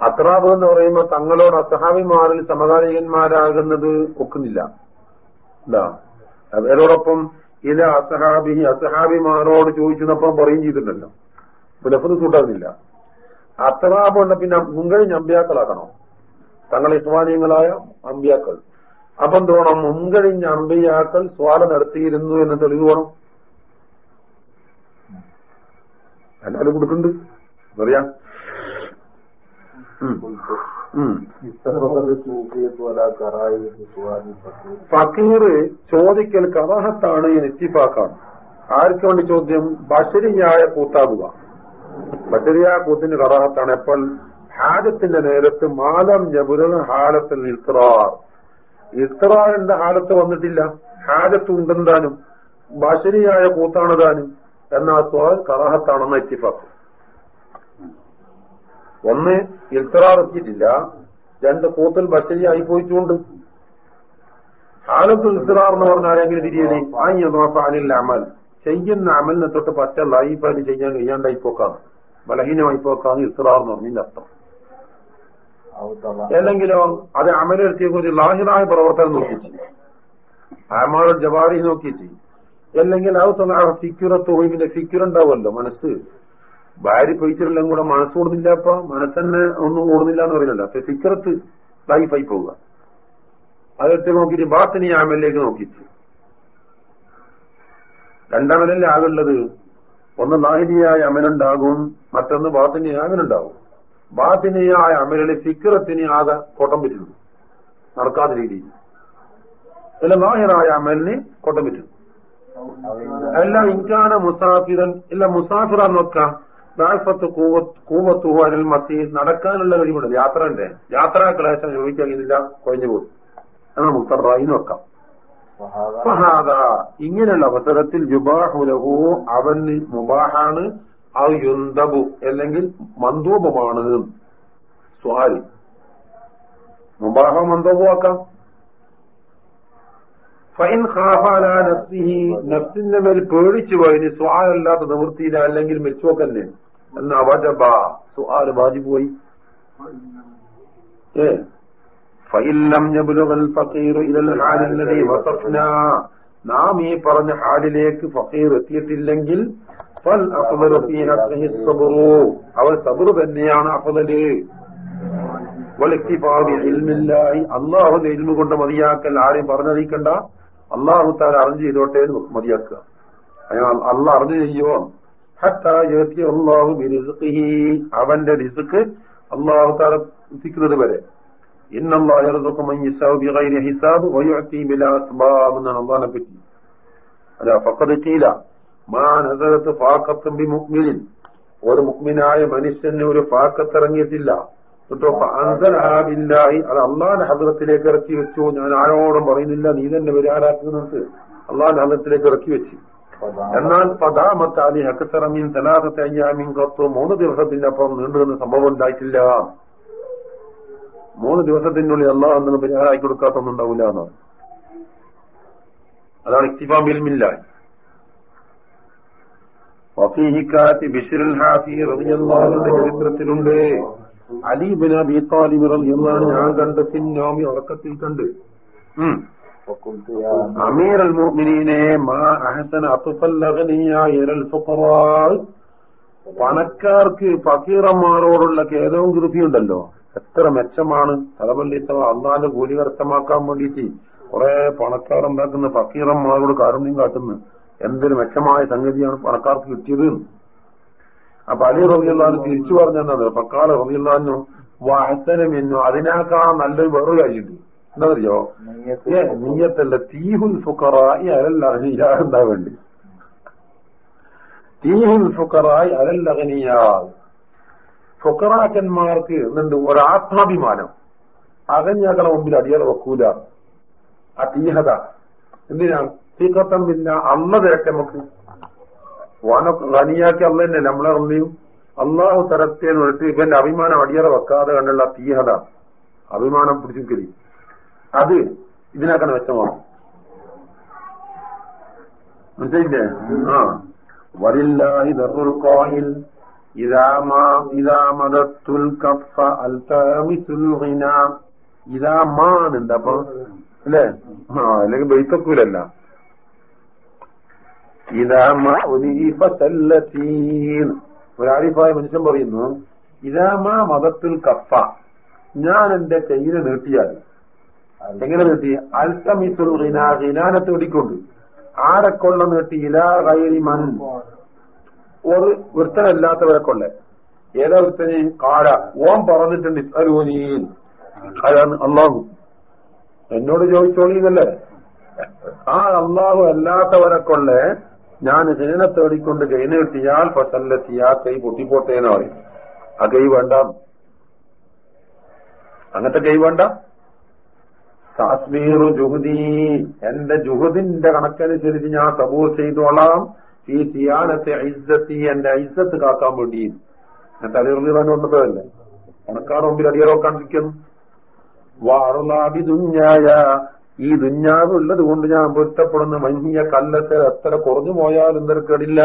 അത്രാബ് എന്ന് പറയുമ്പോൾ തങ്ങളോട് അസഹാബിമാരിൽ സമകാലികന്മാരാകുന്നത് ഒക്കുന്നില്ല. എന്താ? അതോടൊപ്പം ഇത് അസഹാബി അസഹാബിമാരോട് ചോദിച്ചതപ്പം പറയും ചെയ്തിട്ടുണ്ടല്ലോ. പുലഫത് കൂട്ടാകുന്നില്ല. അത്രാബുണ്ട് പിന്നെ മുൻകഴിഞ്ഞ അമ്പിയാക്കളാക്കണോ? തങ്ങൾ ഇസ്വാനീയങ്ങളായ അമ്പിയാക്കൾ. അപ്പൊ എന്തോണം മുൻകഴിഞ്ഞ അമ്പിയാക്കൾ സ്വാല നടത്തിയിരുന്നു എന്ന് തെളിവ് വേണം. എല്ലാവരും കൊടുക്കുന്നുണ്ട്. അറിയാം ഫക്കീർ ചോദിക്കൽ കറാഹത്താണ് നെറ്റിപ്പാക്കാണ് ആർക്ക് വേണ്ടി ചോദ്യം? ബഷരിയായ കൂത്താകുക ബഷരിയായ കൂത്തിന് കറാഹത്താണ് എപ്പോൾ ഹാജത്തിന്റെ നേരത്ത് മാലം ജബുരൻ ഹാലത്തിൽ ഇത്രാർ ഇത്രാറിന്റെ ഹാലത്ത് വന്നിട്ടില്ല. ഹാജത്ത് ഉണ്ടെന്താനും ബഷരിയായ കൂത്താണ് താനും എന്നാ സ്വാൽ കറാഹത്താണെന്ന് ഒന്ന് ഇൽത്തറാർ എത്തിയിട്ടില്ല. രണ്ട് കൂത്തൽ ബഷരിയായി പോയിട്ടുണ്ട് ഹാലത്തുൽ ഇസ്റാർ എന്ന് പറഞ്ഞാൽ എങ്ങനെ തിരിയണേ നോക്കാനില്ല അമൽ. ചെയ്യുന്ന അമലിനെ തൊട്ട് പറ്റ ലൈഫായിട്ട് ചെയ്യാൻ കഴിയാണ്ടായി പോക്കാണ്. ബലഹീനമായി പോക്കാണ് എന്ന് പറഞ്ഞതിന്റെ അർത്ഥം. അല്ലെങ്കിലോ അത് അമലെടുത്തിയെ കുറിച്ച് ലാഹിറായ പ്രവർത്തനം നോക്കിച്ച് അമാരുടെ ജവാരി നോക്കിച്ച് അല്ലെങ്കിൽ അത് ഫിക്യുറത്ത് പിന്നെ ഫിക്യുർ ഉണ്ടാവുമല്ലോ മനസ്സ്. ഭാര്യ പൈച്ചിട്ടെല്ലാം കൂടെ മനസ്സ് കൂടുന്നില്ല അപ്പൊ മനസ്സന്നെ ഒന്നും കൂടുന്നില്ല എന്ന് പറയുന്നില്ല. അപ്പൊ ഫിക്രത്ത് ലൈഫായി പോവുക. അതെടുത്ത് നോക്കിയിട്ട് ബാത്തിനി ആമലിലേക്ക് നോക്കിച്ച് രണ്ടമലല്ലേ ആകുള്ളത്? ഒന്ന് നാഹിനിയായ അമലുണ്ടാകും മറ്റൊന്ന് ബാത്തിനിയായ അമലുണ്ടാകും. ബാത്തിനിയായ അമലിൽ ഫിക്രത്തിന് ആകെ കോട്ടം പറ്റുന്നു. നടക്കാത്ത രീതിയിൽ. അല്ല ലാഹിറായ അമലിന് കോട്ടം പറ്റുന്നു. അല്ല ഇൻകാന മുസാഫിറൻ ഇല്ല മുസാഫിറ നോക്കാം കൂവത്തുവാനിൽ മസീദ് നടക്കാനുള്ള കഴിവുണ്ട് യാത്രന്റെ യാത്രാ ക്ലേശം ചോദിക്കുന്നില്ല കൊഴിഞ്ഞു പോകും. എന്നാൽ മുത്തറായി നോക്കാം ഇങ്ങനെയുള്ള അവസരത്തിൽ ജുബാഹുലഹു അവന് മുബാഹാണ് അയുന്തബു യുന്തബു അല്ലെങ്കിൽ മന്ദൂപമാണ് സ്വാരി മുബാഹ മന്ദോപമാക്കാം ഫൈൻ നഫ്സിന്റെ മേൽ പേടിച്ചു പോയി. സ്വാലല്ലാത്ത നിവൃത്തിയില്ല അല്ലെങ്കിൽ മെച്ചോക്കന്നെ എന്നാ വജബ. സുആൽ ബാജി പോയി. ഏ? ഫൈലം യബ്ലുഗൽ ഫഖീർ ഇലൽ ഹാൽ അല്ലദീ വസഫ്നാ നാം ഈ പറഞ്ഞ ഹാലിലേക്ക് ഫഖീർ എത്തിയിട്ടില്ലെങ്കിൽ ഫൽ അവൾ സബ്ർ തന്നെയാണ് അഫദൽ. അല്ലാഹുവിന്റെ ഇൽമു കൊണ്ട് മതിയാക്കൽ ആരെയും പറഞ്ഞറിയിക്കണ്ട. അള്ളാഹു താൻ അറിഞ്ഞു ചെയ്തോട്ടെ മതിയാക്കുക. അള്ളാഹ് അറിഞ്ഞു ചെയ്യോ? അള്ളാഹു അവന്റെ റിസുക്ക് അള്ളാഹു തആല എത്തിക്കുന്നത് വരെ. എന്നാണ് പറ്റി. അല്ല ഫക്കത് കീല മാനസരത്ത് ഫാക്കത്തും ബി മുക്മിനിൻ ഒരു മുക്മിനായ മനുഷ്യന് ഒരു ഫാക്കത്തിറങ്ങിയിട്ടില്ല കേട്ടോ അൻസലാബില്ലായി അത് അള്ളാന്റെ ഹദ്രത്തിലേക്ക് ഇറക്കി വെച്ചു. ഞാൻ ആരോടും പറയുന്നില്ല. നീ തന്നെ വിരാരാക്കുന്നത് അള്ളാന്റെ ഹദ്രത്തിലേക്ക് ഇറക്കി വെച്ചു. എന്നാൽ പദാമത്താലി ഹക്കത്തറമീൻ തലാഖത്തെ അയ്യാമീൻ കത്തു മൂന്ന് ദിവസത്തിന്റെ അപ്പുറം നീണ്ടുനിന്ന സംഭവം ഉണ്ടായിട്ടില്ല. മൂന്ന് ദിവസത്തിനുള്ളിൽ അള്ളാഹ് എന്തെങ്കിലും പരിഹാരമാക്കി കൊടുക്കാത്തൊന്നും ഉണ്ടാവില്ല എന്നാണ് അതാണ് ഇക്തിഫാം ബിൽമില്ല. വഫീഹിക്കാത്തി ബിഷിറുൽ ഹാഫി റബിയല്ലാഹുവിന്റെ ചരിത്രത്തിലുണ്ട്. അലിബിൻ അബി താലിബ് റബിയല്ലാഹു ഞാൻ കണ്ട സിന്നോമി ഉറക്കത്തിൽ കണ്ട്. അമീർ അൽ മുഅ്മിനീനെ മാ അഹ്സന അത്ഫൽ അഗ്നിയ ഫുഖറാ. പണക്കാർക്ക് ഫക്കീറന്മാരോടുള്ള ഖേദവും കൃതിയുണ്ടല്ലോ. എത്ര മെച്ചമാണ് തലപള്ളിത്തവ അള്ളാന്റെ കൂലി കരസ്ഥമാക്കാൻ വേണ്ടിയിട്ട് കുറെ പണക്കാർ ഉണ്ടാക്കുന്ന ഫക്കീറന്മാരോട് കാരുണ്യം കാട്ടുന്നു. എന്തൊരു മെച്ചമായ സംഗതിയാണ് പണക്കാർക്ക് കിട്ടിയത്. അപ്പൊ അലി റബിയുള്ളഹാൻ തിരിച്ചു പറഞ്ഞത് പക്കാല റബിയുള്ളഹാനു എന്നു അതിനേക്കാൾ നല്ലൊരു വേറൊരു കാര്യമുണ്ട്. എന്താ പറയോ ഏ, നീയത്തല്ല തീഹുൽ ഫുക്കറായി അലല്ലഹനിയ എന്താ വേണ്ടി തീഹുൽ ഫുക്കറായി അലല്ലഹനിയ ഫുക്കറാക്കന്മാർക്ക് എന്നുണ്ട് ഒരാത്മാഭിമാനം. അകഞ്ഞകളെ മുമ്പിൽ അടിയറ വെക്കൂല. ആ തീഹത എന്തിനാണ് തീക്കത്തം പിന്നെ അന്ന തിരക്ക് നമുക്ക്. വാനൊക്കെ ഖനിയാക്കി അള്ള തന്നെ നമ്മളെ ഒന്നിയും അള്ളാഹു തരത്തേന്ന് വിളിട്ട് ഇവന്റെ അഭിമാനം അടിയറ വെക്കാതെ കണ്ടുള്ള തീഹത അഭിമാനം പിടിച്ചിരി അത് ഇതിനേക്കാണ് മെച്ചമാണ് മനസ്സിലെ ആ. വലില്ലാഹി ദർറുൽ ഖായിൽ അപ്പൊ? അല്ലേ? ബൈത്തക്കൂലല്ല. ഇദാ മാ ഉലീഫ സല്ലത്തീൻ ഒരു ആരിഫായ മനുഷ്യൻ പറയുന്നു ഇതാമാ മദത്തുൽ കഫ. ഞാൻ എന്റെ കയ്യിനെ നീട്ടിയാൽ എങ്ങനെ നീട്ടി? അൽത്തമിസുൽ ഹിനാ ഹിനാനെ ആരെ കൊള്ള നീട്ടി? ഇലാ കൈരി മൻ. ഒരു വൃത്തനല്ലാത്തവരെ കൊള്ള ഏതാ വൃത്തന്? കാല ഓം പറഞ്ഞിട്ടുണ്ട് ഇസ്അലൂനീൻ അതാണ് അള്ളാഹു. എന്നോട് ചോദിച്ചോളീന്നല്ലേ ആ അള്ളാഹു അല്ലാത്തവരെ കൊള്ള ഞാൻ ഹിനെ തേടിക്കൊണ്ട് കൈ നീട്ടിയാൽ ഫസല്ലത്തി ആ കൈ പൊട്ടിപ്പോട്ടേന്ന് പറയും. ആ കൈ വേണ്ട. അങ്ങനത്തെ കൈ വേണ്ട. സാസ്മീറു ജുഹുദി. എന്റെ ജുഹുദിന്റെ കണക്കനുസരിച്ച് ഞാൻ സബൂർ ചെയ്തോളാം. ഈ സിയാനത്തെ ഐസത്തി എന്റെ ഐസത്ത് കാക്കാൻ വേണ്ടി ഞാൻ തലയിറാൻ വന്നതല്ലേ കണക്കാർ മുമ്പിൽ അടിയറോക്കാണ്ടിരിക്കുന്നു വാറുലാബി ദുഞ്ഞായ ഈ ദുഞ്ഞാവ് ഉള്ളത് കൊണ്ട് ഞാൻ പൊരുത്തപ്പെടുന്ന മഞ്ഞിയ കല്ലത്തെ എത്ര കുറഞ്ഞു പോയാലും നിരക്കടില്ല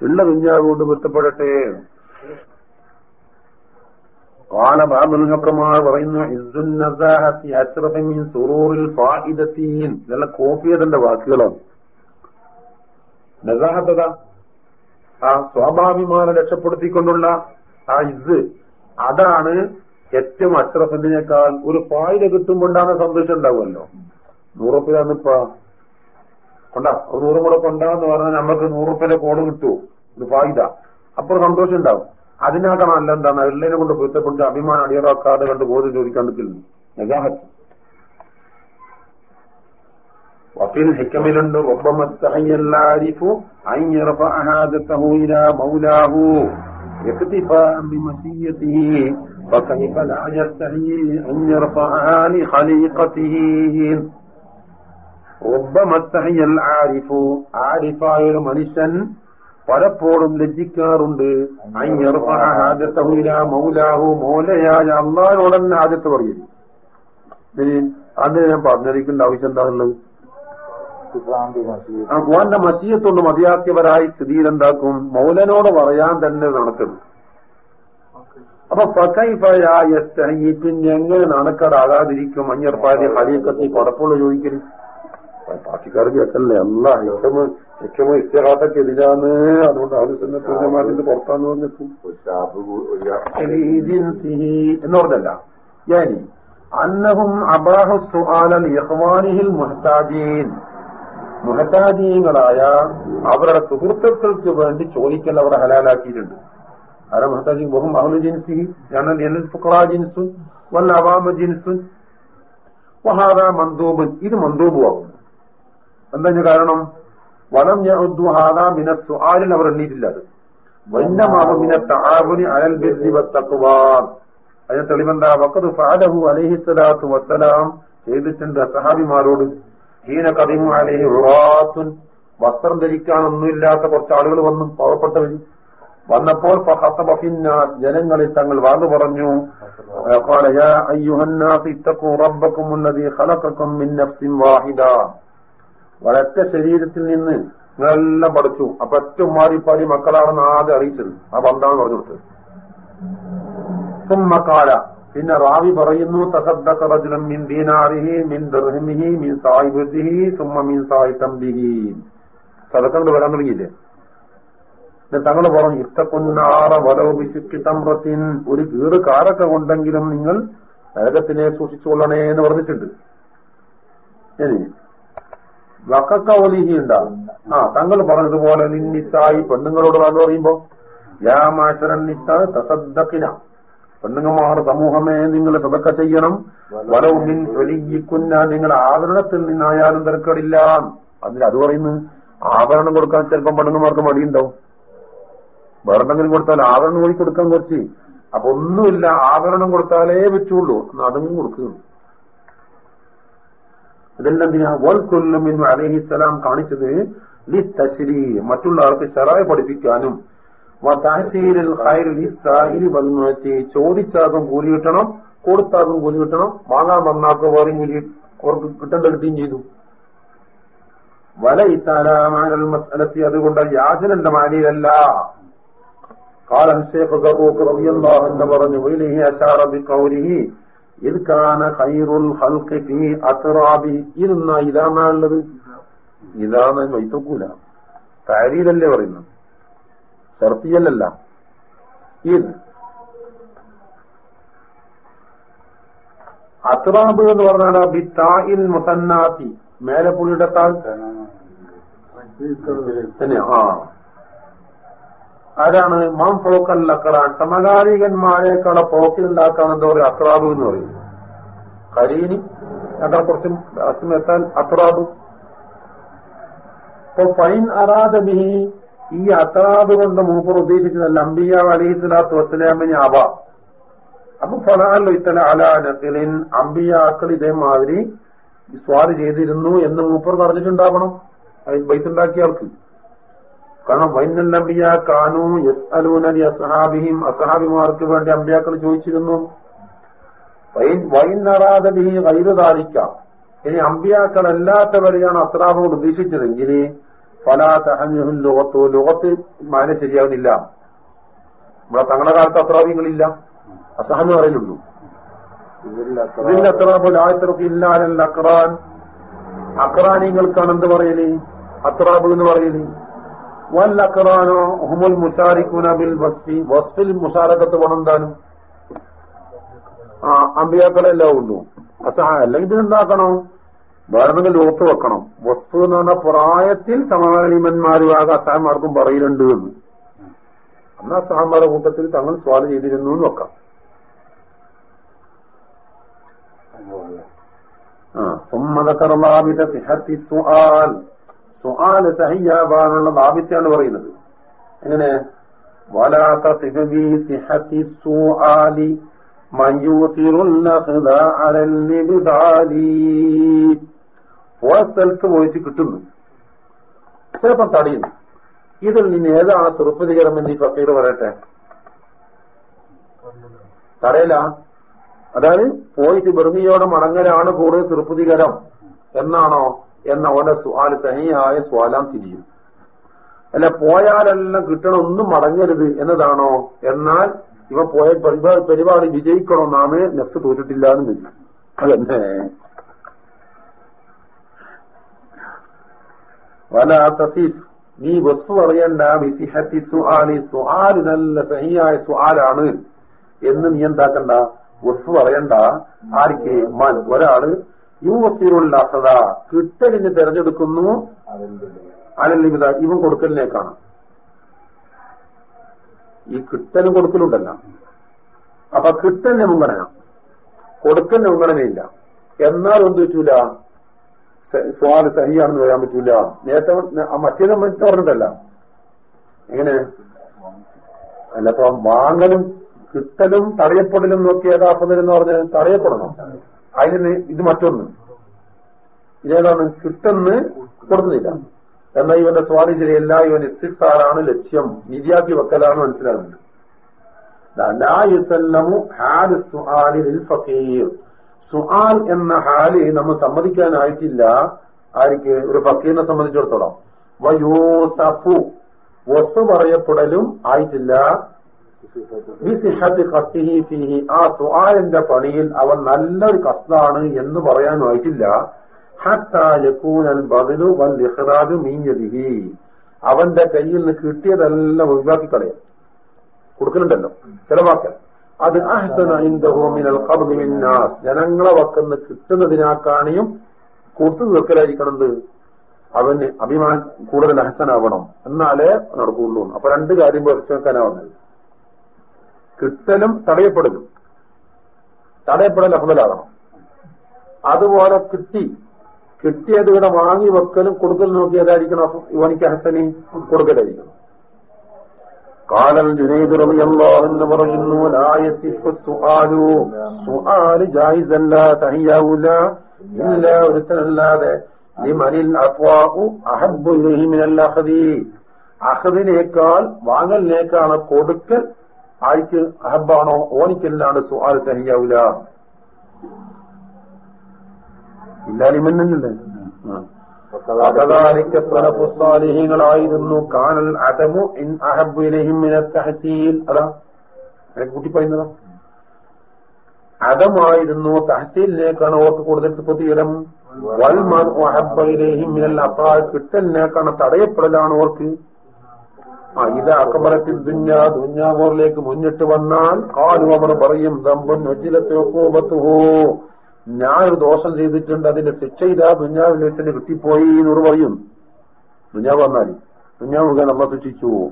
ഉള്ള ദുഞ്ഞാവ് കൊണ്ട് പൊരുത്തപ്പെടട്ടെ قال بعض الحكماء പറയുന്നു ഇസ്സുൻ നസാഹത്തി അശ്റഫ മിൻ സുറൂറിൽ ഫായിദത്തീൻ ഇതെല്ലാം കോപ്പിയതിന്റെ വാക്കുകളാണ് നസാഹത്തത ആ സ്വാഭാവിമാനം രക്ഷപ്പെടുത്തിക്കൊണ്ടുള്ള ആ ഇസ് അതാണ് ഏറ്റവും അശ്രഫിനേക്കാൾ ഒരു പായില കിട്ടുമ്പോണ്ടാണ് സന്തോഷം ഉണ്ടാവുമല്ലോ. നൂറുപ്പിലാന്നിപ്പാ കൊണ്ടാ. ഒരു നൂറും കൂടെ കൊണ്ടാന്ന് പറഞ്ഞാൽ നമുക്ക് നൂറുപ്പിലെ കോട് കിട്ടുമോ ഒരു ഫായിദ. അപ്പോൾ സന്തോഷം ഉണ്ടാവും. അതിനകത്താണ് അല്ല എന്താണ്? എള്ളേനെ കൊണ്ട് പൊരുത്തപ്പെട്ട് അഭിമാനം അടിയറാക്കാതെ കണ്ട് ബോധം ചോദിക്കാണ്ടിരിക്കുന്നു നജാഹത്ത് وفي الحكمة ربما استحي العارف أن يرفع حاجته إلى مولاه اقتفاء بمشيته فكيف لا يستحي أن يرفعها لخليقته ربما استحي العارف عارفായ ഒരു മനുഷ്യൻ പലപ്പോഴും ലജ്ജിക്കാറുണ്ട് അയ്യർഫാ ഹാജത്തഹു ഇലാ മൗലാഹു മോലയായ അള്ളാഹിനോടന്നെ ഹാജത്ത് പറയും അത് ഞാൻ പറഞ്ഞിരിക്കേണ്ട ആവശ്യം എന്താണുള്ളത് ആ ഓന്റെ മസീയത്തൊണ്ട് മതിയാക്കിയവരായി സ്ഥിതിയിൽ എന്താക്കും മൗലനോട് പറയാൻ തന്നെ നടക്കുന്നു അപ്പൊ പക്കൈഫയായി പിന്നെ എങ്ങനെ നടക്കടാകാതിരിക്കും മഞ്ഞർപ്പാതി ഹലീക്കത്തി കുഴപ്പമുള്ള ചോദിക്കരു പാർട്ടിക്കാർ കേൾക്കല്ലേ അല്ല ഏറ്റവും ഏറ്റവും ഇസ്തഹാത്തൊക്കെ എതിരാന്ന് അതുകൊണ്ട് ആവശ്യത്തിന്റെ പുറത്താന്ന് പറഞ്ഞിട്ടു. എന്ന് പറഞ്ഞല്ല. ഞാനി അന്നഹും അബാഹു സുഹാനൽ ഇഖ്വാനിഹിൽ മുഹ്താജീൻ. മുഹത്താജീങ്ങളായ അവരുടെ സുഹൃത്തുക്കൾക്ക് വേണ്ടി ചോദിക്കൽ അവർ ഹലാലാക്കിയിട്ടുണ്ട്. ആരാ മഹത്താജി ബഹും അഹ്ലു ജിൻസി ഫുക്രാ ജിൻസുൻ വല്ല അവാമ ജിൻസുൻ വഹാദ മന്ദൂബൻ ഇത് മന്ദൂബുവാകും. എന്താ കാരണം? വലം ഞാൻ ഹാദാ മിന സുആലിൽ അവർ എണ്ണീട്ടില്ല അത്. അതിന്റെ തെളിവെന്താ? വക്കത് ഫാലഹു അലഹിസ്സലാത്തു വസ്സലാം ചെയ്തിട്ടുണ്ട് സഹാബിമാരോട്. ഹീന കഥിമു അലഹി ഉറാത്തുൻ വസ്ത്രം ധരിക്കാനൊന്നുമില്ലാത്ത കുറച്ച് ആളുകൾ വന്നു പാവപ്പെട്ടവർ. വന്നപ്പോൾ ജനങ്ങളിൽ തങ്ങൾ വാങ്ങു പറഞ്ഞു ഒരൊറ്റ ശരീരത്തിൽ നിന്ന് നിങ്ങളെല്ലാം പഠിച്ചു. അപ്പൊ ഏറ്റവും മാറിപ്പാടി മക്കളാണെന്ന് ആദ്യം അറിയിച്ചത്. ആ ബന്ധാണ് പറഞ്ഞു കൊടുത്തത്. പിന്നെ റാവി പറയുന്നു തസദ്ദഖ റജുലൻ മിൻ ദീനാറിഹി മിൻ ദർഹിമിഹി മിൻ സാഹിബിഹി സുമ്മ മിൻ സായി തംബിഹി. സദക്ക കൊണ്ട് വരാൻ തുടങ്ങിയില്ലേ? തങ്ങൾ പറഞ്ഞു ഇഷ്ടക്കുന്നാറ വലവുപിശുക്കി തമ്രത്തിൻ. ഒരു കീറ് കാരൊക്കെ കൊണ്ടെങ്കിലും നിങ്ങൾ നരകത്തിനെ സൂക്ഷിച്ചുകൊള്ളണേ എന്ന് പറഞ്ഞിട്ടുണ്ട്. ശരി. വക്കക്കൗലിഹി ഉണ്ടാവും ആ തങ്ങൾ പറഞ്ഞതുപോലെ നിന്നിസായി പെണ്ണുങ്ങളോട് പറഞ്ഞു പറയുമ്പോ യാ മാശരൻ നിസ തസദ്ദക്കിന പെണ്ണുങ്ങമാർ സമൂഹമേ നിങ്ങൾ സതക്ക ചെയ്യണം. വലവുമിൻ വലിയിക്കുന്ന നിങ്ങൾ ആവരണത്തിൽ നിന്നായാലും തിരക്കടില്ല. അതിൽ അത് പറയുന്നു ആഭരണം കൊടുക്കാൻ ചിലപ്പോൾ പെണ്ണുങ്ങമാർക്ക് മടിയുണ്ടാവും. വേറെന്തെങ്കിലും കൊടുത്താൽ ആഭരണം കൂടി കൊടുക്കാൻ കുറച്ച്. അപ്പൊ ഒന്നുമില്ല ആഭരണം കൊടുത്താലേ പറ്റുള്ളൂ. എന്നാ അതെങ്കിലും കൊടുക്കുന്നു ഇതെല്ലാം എന്തിനാ വൽ കൊല്ലും എന്ന് അലഹിസ്സലാം കാണിച്ചത് മറ്റുള്ള ആൾക്ക് ശറായ പഠിപ്പിക്കാനും ചോദിച്ചാകും കൂലി കിട്ടണം കൊടുത്താകും കൂലി കിട്ടണം വാങ്ങാൻ വന്നാക്ക് വേറെയും കൂലി അവർക്ക് കിട്ടേണ്ട കിട്ടുകയും ചെയ്തു വല ഇസാലാമാനൽ മസ്അലത്തി അതുകൊണ്ട് യാചനന്റെ മാനിയല്ല قال الشيخ زروق رضي الله عنه പറഞ്ഞു وإليه أشار بقوله إذ كان خير الخلق في أطرابه ഇതെന്നാ ഇതാന്നാ ഉള്ളത് ഇതാന്ന് വൈത്തക്കൂല താരീലല്ലേ പറയുന്നത് ഷർത്തിയല്ലല്ല. ഇത്. അത്രാബ് എന്ന് പറഞ്ഞാൽ ബിത്തായിൽ മുസന്നാത്തി. മേലെ പുള്ളിയുടെ താൽ തന്നെ ആ. ആരാണ് മാം പോക്കൽ സമകാലികന്മാരെക്കാളെ പോക്കിലുണ്ടാക്കാൻ എന്താ പറയുക അത്രാബ് എന്ന് പറയും കരീനി എന്താ കുറച്ചും അസിമെത്താൻ അത്രാബ്. അപ്പൊ ഫൈൻ അറാദ ബിഹി ഈ അത്രാബ് കൊണ്ട് മൂപ്പർ ഉദ്ദേശിച്ചതല്ല. അംബിയ അലഹി സ്വലാത്തു വസ്സലാമിന് അവ അപ്പൊ ഫലാലോ ഇത്തല അല നഖിലിൻ അംബിയാക്കൾ ഇതേമാതിരി സ്വാദ് ചെയ്തിരുന്നു എന്ന് മൂപ്പർ പറഞ്ഞിട്ടുണ്ടാവണം. ബൈത്തുണ്ടാക്കിയ ആൾക്ക്. കാരണം വൈനൽ അംബിയ കാനു യസ് അലി അസഹാബിഹിം അസഹാബിമാർക്ക് വേണ്ടി അമ്പിയാക്കൾ ചോദിച്ചിരുന്നു. വൈനറാദ ബിഹി വൈരുതാലിക്കാം ഇനി അമ്പിയാക്കൾ അല്ലാത്തവരെയാണ് അത്രാബോട് ഉദ്ദേശിച്ചതെങ്കിൽ ഫലാ തഹഞ്ഞുഹുൽ ലോകത്തോ ലോകത്ത് മാന ശരിയാകുന്നില്ല. നമ്മളെ തങ്ങളുടെ കാലത്ത് അത്രാബികളില്ല അസഹമ പറയുന്നുള്ളൂ. ഇതിൽ അത്ര ലായത്തിറക്കില്ലാൽ അക്രാൻ. അക്രാനികൾക്കാണ് എന്ത് പറയൽ? അത്രാബ് എന്ന് പറയൽ. വൽ ഹുമുൽ മുഷാരിഖുന ബിൽ വസ്ഫി. വസ്ഫിൽ മുഷാരക്കത്ത് പണെന്താനും ആ അമ്പിയാക്കളെല്ലാം ഉള്ളൂ അസഹ അല്ലെങ്കിൽ ഇതെന്താക്കണോ വേണമെങ്കിൽ ലോത്ത് വെക്കണം. വസ്തു എന്ന് പറഞ്ഞ പ്രായത്തിൽ സമകാലിമന്മാരുമാകെ അസഹന്മാർക്കും പറയലുണ്ട് എന്ന്. അന്ന് അസഹന്മാരുടെ കൂട്ടത്തിൽ തങ്ങൾ സ്വാദ് ചെയ്തിരുന്നു എന്ന് വെക്കാം. ാണുള്ള ലാഭിത്താണ് പറയുന്നത്. എങ്ങനെ? വലാത്ത സുആലി പോയ സ്ഥലത്ത് പോയിട്ട് കിട്ടുന്നു. ചിലപ്പം തടയുന്നു. ഇതിൽ നിന്ന് ഏതാണ് തൃപ്തികരം എന്ന് ഈ ഫക്കീർ പറയട്ടെ? തടയല. അതായത് പോയിട്ട് ബർമിയോടെ മടങ്ങലാണ് കൂടുതൽ തൃപ്തികരം. എന്നാണോ? എന്ന അവന്റെ സ്വാൽ സഹിയായ സ്വാലാം തിരിയും. അല്ല പോയാലെല്ലാം കിട്ടണം ഒന്നും മടങ്ങരുത് എന്നതാണോ? എന്നാൽ ഇവ പോയ പരിപാടി വിജയിക്കണമെന്നാണ് നെഫ്സ് തോറ്റിട്ടില്ല എന്ന് അതന്നെ. വല തസീഫ്. നീ വസ്തു പറയണ്ട വിസിഹത്തി സുആലി. നല്ല സഹിയായ സുഹാലാണ് എന്ന് നീ എന്താക്കണ്ട? വസ്തു പറയണ്ട ആർക്ക്? ഒരാൾ യുവത്തിലുള്ള അസത കിട്ടലിന് തെരഞ്ഞെടുക്കുന്നു. അലല്ലിമിത ഇവൻ കൊടുക്കലിനേക്കാണ് ഈ കിട്ടലും കൊടുക്കലുണ്ടല്ല. അപ്പൊ കിട്ടലിന് മുൻഗണന. കൊടുക്കലിന് മുൻഗണനയില്ല. എന്നാൽ ഒന്നും പറ്റൂല? സ്വാദ് സഹിയാണെന്ന് പറയാൻ പറ്റൂല. നേരത്തെ മറ്റേത് പറഞ്ഞിട്ടല്ല. എങ്ങനെ? അല്ല അപ്പൊ വാങ്ങലും കിട്ടലും തടയപ്പെടലും നോക്കി ഏതാക്കുന്നതെന്ന് പറഞ്ഞാൽ തടയപ്പെടണം. അതിന് ഇത് മറ്റൊന്ന്. ഇതേതാണ്? കിട്ടെന്ന് കൊടുക്കുന്നില്ല. എന്നാൽ ഇവന്റെ സ്വാധീനം എല്ലാ ഇവൻ ഇസ്തിഫാറാണ് ലക്ഷ്യം. നിര്യാക്കി വെക്കലാണ് മനസ്സിലാകുന്നത്. സുആൽ എന്ന ഹാൽ നമ്മൾ സമ്മതിക്കാനായിട്ടില്ല. ആർക്ക്? ഒരു ഫക്കീറിനെ സംബന്ധിച്ചിടത്തോളം. വയോസഫു. വസ്തു പറയപ്പെടലും ആയിട്ടില്ല. ആ സുആലിന്റെ പണിയിൽ അവൻ നല്ലൊരു കസ്താണ് എന്ന് പറയാനും ആയിട്ടില്ല. അവന്റെ കയ്യിൽ നിന്ന് കിട്ടിയതെല്ലാം ഒഴിവാക്കി കളയാം. കൊടുക്കലുണ്ടല്ലോ. ചെലവാക്കൽ അത് അഹ്സന ഇൻദഹു മിനൽ ഖബ്ദി മിന്നാസ്. ജനങ്ങളെ വക്കുന്ന കിട്ടുന്നതിനാക്കാണിയും കൊടുത്തു വെക്കലായിരിക്കണത് അവന് അഭിമാൻ കൂടുതൽ അഹസനാവണം. എന്നാലേ നടക്കുള്ളൂ. അപ്പൊ രണ്ട് കാര്യം പറിച്ചു കിട്ടലും തടയപ്പെടലും. തടയപ്പെടൽ അഫലാകണം അതുപോലെ കിട്ടി. കിട്ടിയത് ഇവിടെ വാങ്ങി വെക്കലും കൊടുക്കലും നോക്കിയതായിരിക്കണം ഇവനിക്ക് അഹസനി കൊടുക്കലായിരിക്കണം. കാലൽ ജുനൈദ് റളിയല്ലാഹു അൻഹു പറയുന്നു യസിഹു സുആലു. ജായിസല്ല തഹിയാവുല. ഇല്ല ഒരുത്തനല്ലാതെ. ലിമനിൽ അഫ്വാഹു അഹബ്ബു ഇലൈഹി മിനൽ അഖദി അഖദിനേക്കാൾ വാങ്ങലിനേക്കാണ് കൊടുക്കൽ ആയിക്ക് അഹബാണോ ഓനിക്കല്ലാണ് സുആൽ തഹിയാവൂല? ഇല്ല സ്വാലിഹ്യങ്ങളായിരുന്നു കാനൽ അതമു ഇൻ അഹബുലഹിമിനീൽ അതാ കൂട്ടി കൂട്ടിപ്പറയുന്നതാ അതമായിരുന്നു തഹസീലിനേക്കാണ് ഓർക്ക് കൂടുതൽ പ്രതിഫലം. വൽമൻ മിനൽ അപ്പാൽ കിട്ടലിനേക്കാണ് തടയപ്പെടലാണ് ഓർക്ക്. ആ ഇത് അക്കബറത്തിൽ ദുഞ്ഞാ ദുഞ്ഞാവോറിലേക്ക് മുന്നിട്ട് വന്നാൽ കാലുവമർ പറയും ദമ്പൻ നജിലത്തെ ഒക്കോ ബത്തുഹോ ഒക്കോപത്തുഹോ ഞാനൊരു ദോഷം ചെയ്തിട്ടുണ്ട് അതിന്റെ ശിക്ഷ ഇതാ ദുഞ്ഞാവിൽ വെച്ചിട്ട് കിട്ടിപ്പോയി എന്ന് പറയും. ദുഞ്ഞാവ് വന്നാൽ ദുഞ്ഞാവ് നമ്മെ ശിക്ഷിച്ചു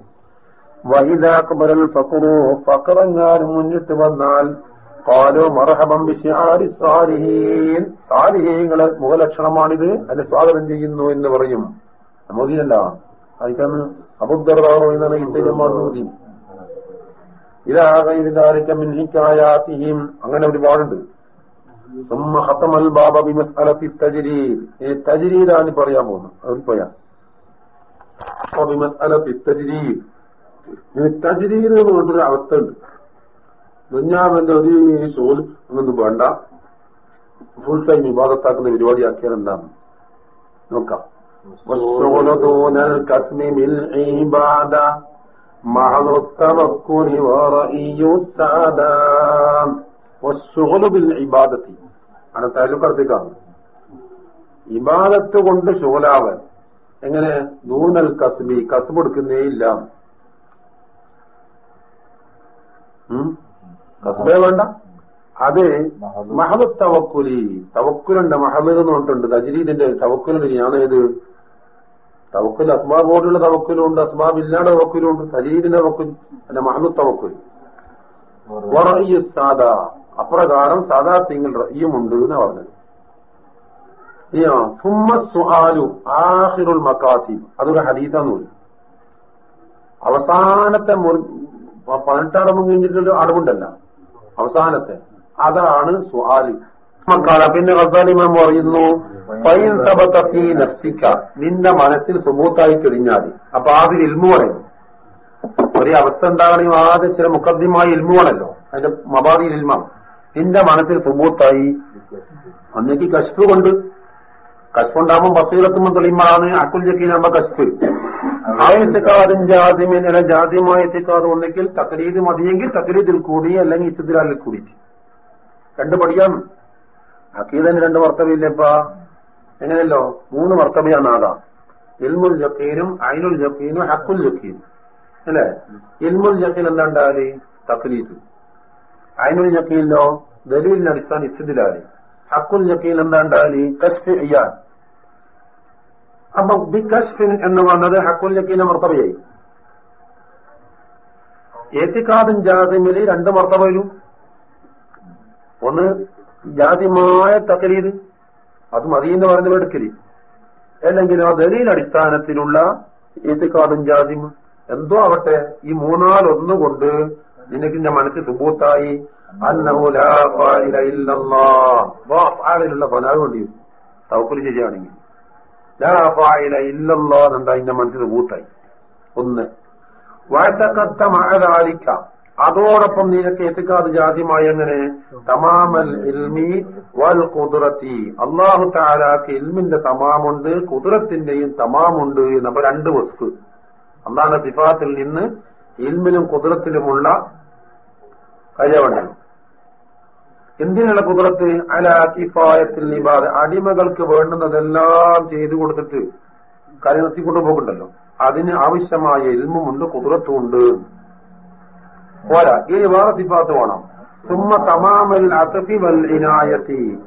വൈദാക്ബരൽ ഫക്കുറു ഫക്കറങ്ങാനും മുന്നിട്ട് വന്നാൽ കാലോ മറഹബം ബിഷിആരി സാലിഹീൻ. സാലിഹീങ്ങളെ മുഖലക്ഷണമാണിത് അതിനെ സ്വാഗതം ചെയ്യുന്നു എന്ന് പറയും. മോദിയല്ല അതിക്കാന്ന് അബുദ്ധർദാറോ എന്നാണ് ഇസ്ലാമോദി ഇതാകൈതാരിക്ക മിൻഹിക്കായാത്തിയും അങ്ങനെ ഒരുപാടുണ്ട്. ثم ختم الباب بمسألة التجريد ഈ തജ്രീദാണ് പറയാൻ പോകുന്നത് അതിൽ പറയാം അപ്പൊ بمسألة التجريد ഈ തജ്രീദ് എന്ന് പറഞ്ഞൊരു അവസ്ഥ ഉണ്ട് ദുഞ്ഞാവിന്റെ ഒരു ഷോൽ ഒന്നും വേണ്ട ഫുൾ ടൈം വിവാദത്താക്കുന്ന പരിപാടിയാക്കിയാൽ എന്താണ് നോക്കാം والشغل دون الكسم بالعبادة مع التمكن ورأي السادة ബിൽ ഇബാദത്തി. ആണ് താലൂക്കർത്തിക്കാണ് ഇബാദത്ത് കൊണ്ട് ശുഗലാവൻ എങ്ങനെ? നൂനൽ കസ്ബി കസ്ബ് എടുക്കുന്നേ ഇല്ല കസ്ബേ വേണ്ട. അത് മഹബ് തവക്കുലി. തവക്കുലുണ്ട് മഹബ് എന്ന് പറഞ്ഞിട്ടുണ്ട്. തജരീദിന്റെ തവക്കുലുണ്ട് ഞാനേത്? തവക്കുൽ അസ്ബാബോടുള്ള തവക്കുലും ഉണ്ട് അസ്ബാബ് ഇല്ലാണ്ട് തവക്കുലും ഉണ്ട് തജരീദിന്റെ തവക്കുൽ അല്ല മഹബ് തവക്കുൽ. അപ്രകാരം സാദാ തിങ്കൾ റയ്യുമുണ്ട് എന്ന് പറഞ്ഞത്. സുഹാലു ആഹിറുൽ മക്കാസിം അതൊരു ഹദീസാന്ന് പറയും. അവസാനത്തെ പതിനെട്ടാം അടവും കഴിഞ്ഞിട്ടുള്ള അടവുണ്ടല്ല. അവസാനത്തെ. അതാണ് സുഹാൽ. മക്കാല പിന്നെ റസാലിമം പറയുന്നു ഫൈൻ സബത്തീ നഫ്സിക്ക നിന്റെ മനസ്സിൽ സുബൂത്തായി കഴിഞ്ഞാൽ അപ്പൊ ആദ്യം ഇൽമു പറയും ഒരേ അവസ്ഥ ഉണ്ടാകണമെങ്കിൽ ആദ്യം ചില മുഖദ്യമായ ഇൽമുകളല്ലോ. അതിന്റെ മബാദി ഇൽമാണ്. നിന്റെ മനസ്സിൽ സുബൂത്തായി അന്നേക്ക് കശ്പ് കൊണ്ട്. കശ്ഫുണ്ടാകുമ്പോൾ ബസീറത്തുമ്പോൾ തെളിയുമ്പോഴാണ് അക്കുൽ ജക്കീനാകുമ്പോ കശ്പ് ആയത്തിക്കാതും ജാസിമിൻ. അല്ല ജാസിമായ എത്തിക്കാത് ഒന്നെങ്കിൽ തക്രീത് മതിയെങ്കിൽ തക്രീതിൽ കൂടി അല്ലെങ്കിൽ ഇസ്തിലാലിൽ കൂടി. രണ്ട് പഠിക്കാം അക്കീതന് രണ്ട് വർത്തവില്ലപ്പാ? എങ്ങനെയല്ലോ? മൂന്ന് വർത്തവയാണ് ആകാം എൽമുൽ ജക്കീനും അയിനുൽ ജക്കീനും ഹക്കുൽ ജക്കീനും. അല്ലെ? എൽമുൽ ജക്കീൻ എന്താണ്ടാൽ? തക്രീത് അയിനുൽ ജക്കീലിനോ ദലീലിന്റെ അടിസ്ഥാന ഇസ്തിലാലി ഹക്കുൽ എന്താ എന്താണ്ടാൽ കശ്ഫ് അയ്യാൻ അപ്പൊ ബി കശ്ഫിൻ എന്ന് പറഞ്ഞത് ഹക്കുൽ ജക്കീലിന്റെ മർത്തവയായി. ഏത്തിക്കാതും ജാസിമിൽ രണ്ട് മർത്തവ വരും ഒന്ന് ജാസിമായ തക്കലീത് അത് മതിയെന്ന് പറയുന്നത് എടുക്കൽ. അല്ലെങ്കിൽ ആ ദലീൽ അടിസ്ഥാനത്തിലുള്ള ഏത്തിക്കാതും ജാതിമ എന്തോ ആവട്ടെ ഈ മൂന്നാലൊന്നുകൊണ്ട് നിനക്ക് എന്റെ മനസ്സിൽ സുബൂത്തായി. അന്നഹു ലാ ഫാഇല ഇല്ലല്ലാഹ്. വാ ഫാഇലുള്ള ഫലാവ് വേണ്ടി. തവക്കുൽ ശരിയാണെങ്കിൽ. എന്റെ മനസ്സിൽ കൂട്ടായി. ഒന്ന് വഴത്തക്കത്ത മഴതാലിക്ക അതോടൊപ്പം നിനക്ക് എത്തിക്കാത് ജാതിമായി എങ്ങനെ? തമാമൽ ഇൽമി വൽ കുതിരത്തി അള്ളാഹു താലാക്ക് ഇൽമിന്റെ തമാമുണ്ട് കുതിരത്തിന്റെയും തമാമുണ്ട് എന്നപ്പോ രണ്ട് വസ്തു അള്ളാഹുന്റെ സിഫാത്തിൽ നിന്ന് ഇൽമിലും കുതിരത്തിലുമുള്ള കാര്യമുണ്ട് എന്തിനുള്ള കുതിരത്ത്? അല കിഫായത്തിൽ നിബാദ്. അടിമകൾക്ക് വേണ്ടുന്നതെല്ലാം ചെയ്തു കൊടുത്തിട്ട് കാര്യം നിർത്തിക്കൊണ്ടു പോകുന്നുണ്ടല്ലോ അതിന് ആവശ്യമായ എൽമുമുണ്ട് കുതിരത്തുമുണ്ട്. പോരാ. ഈ വേറെ സിഫാത്ത് വേണം. സുമ തമാമൽ العطف ഇനായത്തി.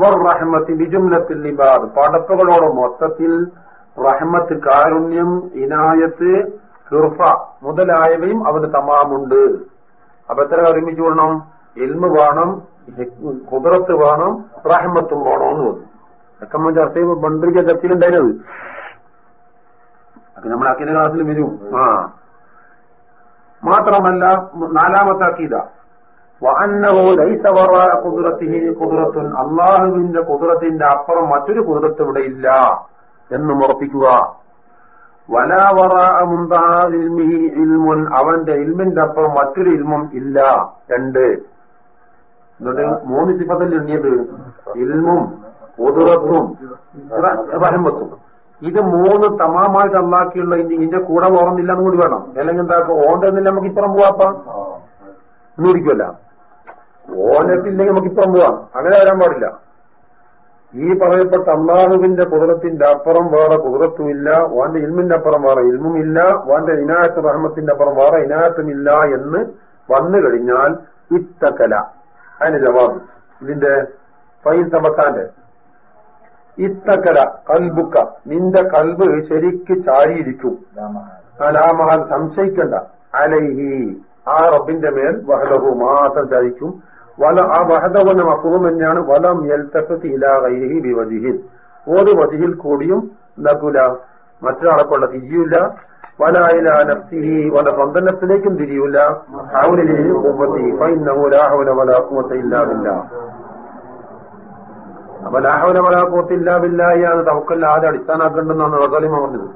റഹ്മത്തി ബിജുംലത്തിൽ നിബാദ്. പടപ്പുകളോട് മൊത്തത്തിൽ റഹ്മത്ത് കാരുണ്യം ഇനായത്ത് ഹിർഫ മുതലായവയും അവന് തമാമുണ്ട്. അപ്പൊ എത്ര ഒരുമിച്ച് വേണം എൽമ് വേണം കുതിരത്ത് വേണം റഹ്മത്തും വേണോ എന്ന് വന്നു അക്കമ്മ ചർച്ച ചെയ്യുമ്പോൾ ബണ്ടിരിക്ക ചർച്ചയിലുണ്ടായിരുന്നത് അപ്പൊ നമ്മൾ അക്കിന്റെ ക്ലാസ്സിൽ വരും. ആ. മാത്രമല്ല നാലാമത്തെ അക്കീത കുതിരത്തുൻ. അള്ളാഹുവിന്റെ കുതിരത്തിന്റെ അപ്പുറം മറ്റൊരു കുതിരത്ത് ഇവിടെ ഇല്ല എന്നും ഉറപ്പിക്കുക. വലാവറ അവന്റെ ഇൽമിന്റെ അപ്പുറം മറ്റൊരു ഇൽമും ഇല്ല. രണ്ട്. എന്നിട്ട് മൂന്ന് സിഫത്തല്ലുണ്ടിയത് ഇൽമും ഒതുറത്തും റഹ്മത്തും. ഇത് മൂന്ന് തമാമായിട്ട് അള്ളാക്കിയുള്ള ഇതിന്റെ കൂടെ ഓർന്നില്ല എന്ന് കൂടി വേണം. അല്ലെങ്കിൽ എന്താക്കും ഓണ്ടെന്നില്ല നമുക്ക് ഇപ്പുറം പോവാപ്പ എന്നിരിക്കുമല്ല ഓനത്തില്ലെങ്കിൽ നമുക്ക് ഇപ്പുറം പോവാം. അങ്ങനെ വരാൻ പാടില്ല. ഈ പറയപ്പെട്ട അള്ളാഹുവിന്റെ കുതിരത്തിന്റെ അപ്പുറം വേറെ കുതിരത്തും ഇല്ല ഓന്റെ ഇൽമിന്റെ അപ്പുറം വേറെ ഇൽമും ഇല്ല ഓന്റെ ഇനായത്ത് റഹ്മത്തിന്റെ അപ്പുറം വേറെ ഇനായത്തും ഇല്ല എന്ന് വന്നു കഴിഞ്ഞാൽ ഇത്തക്കല അതിന് ജവാബ്. ഇതിന്റെ ഫൈൻ തമസാന്റെ ഇത്തക്കര കൽബുക്ക. നിന്റെ കൽബ് ശരിക്ക് ചാരിയിരിക്കും. അലാമഹാൻ സംശയിക്കണ്ട. അലൈഹി. ആ റബ്ബിന്റെ മേൽ വഹദഹു മാത്രം ചാരിക്കും. വല ആ വഹദവന്റെ മഫൂം തന്നെയാണ്. വലം എൽത്തഫത്ത് ഇലാ ഗൈരിഹി ബിവജിഹിൽ ഒരു വജിഹിൽ കൂടിയും എന്താക്കൂല മറ്റൊരാളെക്കൊള്ള തിരിയൂല വല ഇല നഫ്സിഹി വല സ്വന്തം നഫ്സിലേക്കും തിരിയൂല. ഹൗലിനെയും കുവ്വത്തി ഫൈന്നഹു ലാ ഹൗല വലാ ഖുവത ഇല്ലാ ബില്ലാഹ് അപ്പൊ ലാഹവല വലാഖോത്തില്ല ബില്ലാഹിയാണ് തവക്കല്ല ആദ്യം അടിസ്ഥാനാക്കേണ്ടെന്നാണ് റസാലിമ പറഞ്ഞത്.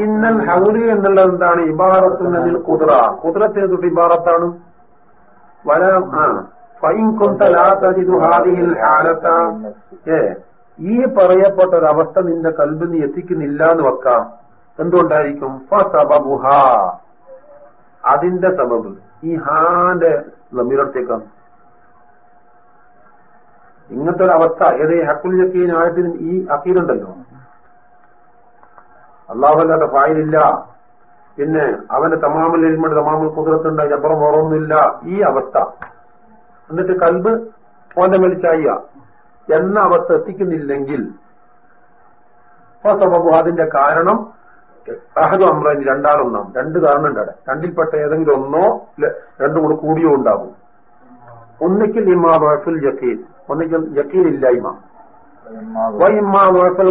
ഇന്നൽ ഹൗലി എന്നുള്ളത് എന്താണ്? ഇബാറത്തുന്നതിൽ കുതിര കുതിരത്തിന് തൊട്ട് ഇബാറത്താണ്. വല ആ. ഈ പറയപ്പെട്ട ഒരവസ്ഥ നിന്റെ കൽബ് നീ എത്തിക്കുന്നില്ല എന്ന് വെക്കാം. എന്തുകൊണ്ടായിരിക്കും? അതിന്റെ സബബ്. ഈ ഹാന്റെ ലമീറത്തേക്കാണ് ഇങ്ങനത്തെ ഒരു അവസ്ഥ ഏത് ഹക്കുൽ യക്കീനായിട്ട് ഈ അക്കീലുണ്ടല്ലോ. അള്ളാഹുല്ലാത്ത ഫായിലില്ല. പിന്നെ അവന്റെ തമാമുൽ എൽമണ്ട് തമാമുൽ കുതിരത്തുണ്ട് അപ്പുറം ഓറൊന്നുമില്ല ഈ അവസ്ഥ. എന്നിട്ട് കൽബ് ഓന്റെ മേലിച്ചായ എന്ന അവസ്ഥ എത്തിക്കുന്നില്ലെങ്കിൽ അതിന്റെ കാരണം അഹദു അമ്രൻ രണ്ടാറൊന്നാം രണ്ട് കാരണം ഉണ്ട് അവിടെ. രണ്ടിൽപ്പെട്ട ഏതെങ്കിലും ഒന്നോ രണ്ടും കൂടെ കൂടിയോ ഉണ്ടാകും ഒന്നിക്കൽ ഇമാ ജക്കീൽ ഒന്നിക്കൽ ജക്കീൽ ഇല്ലായ്മ.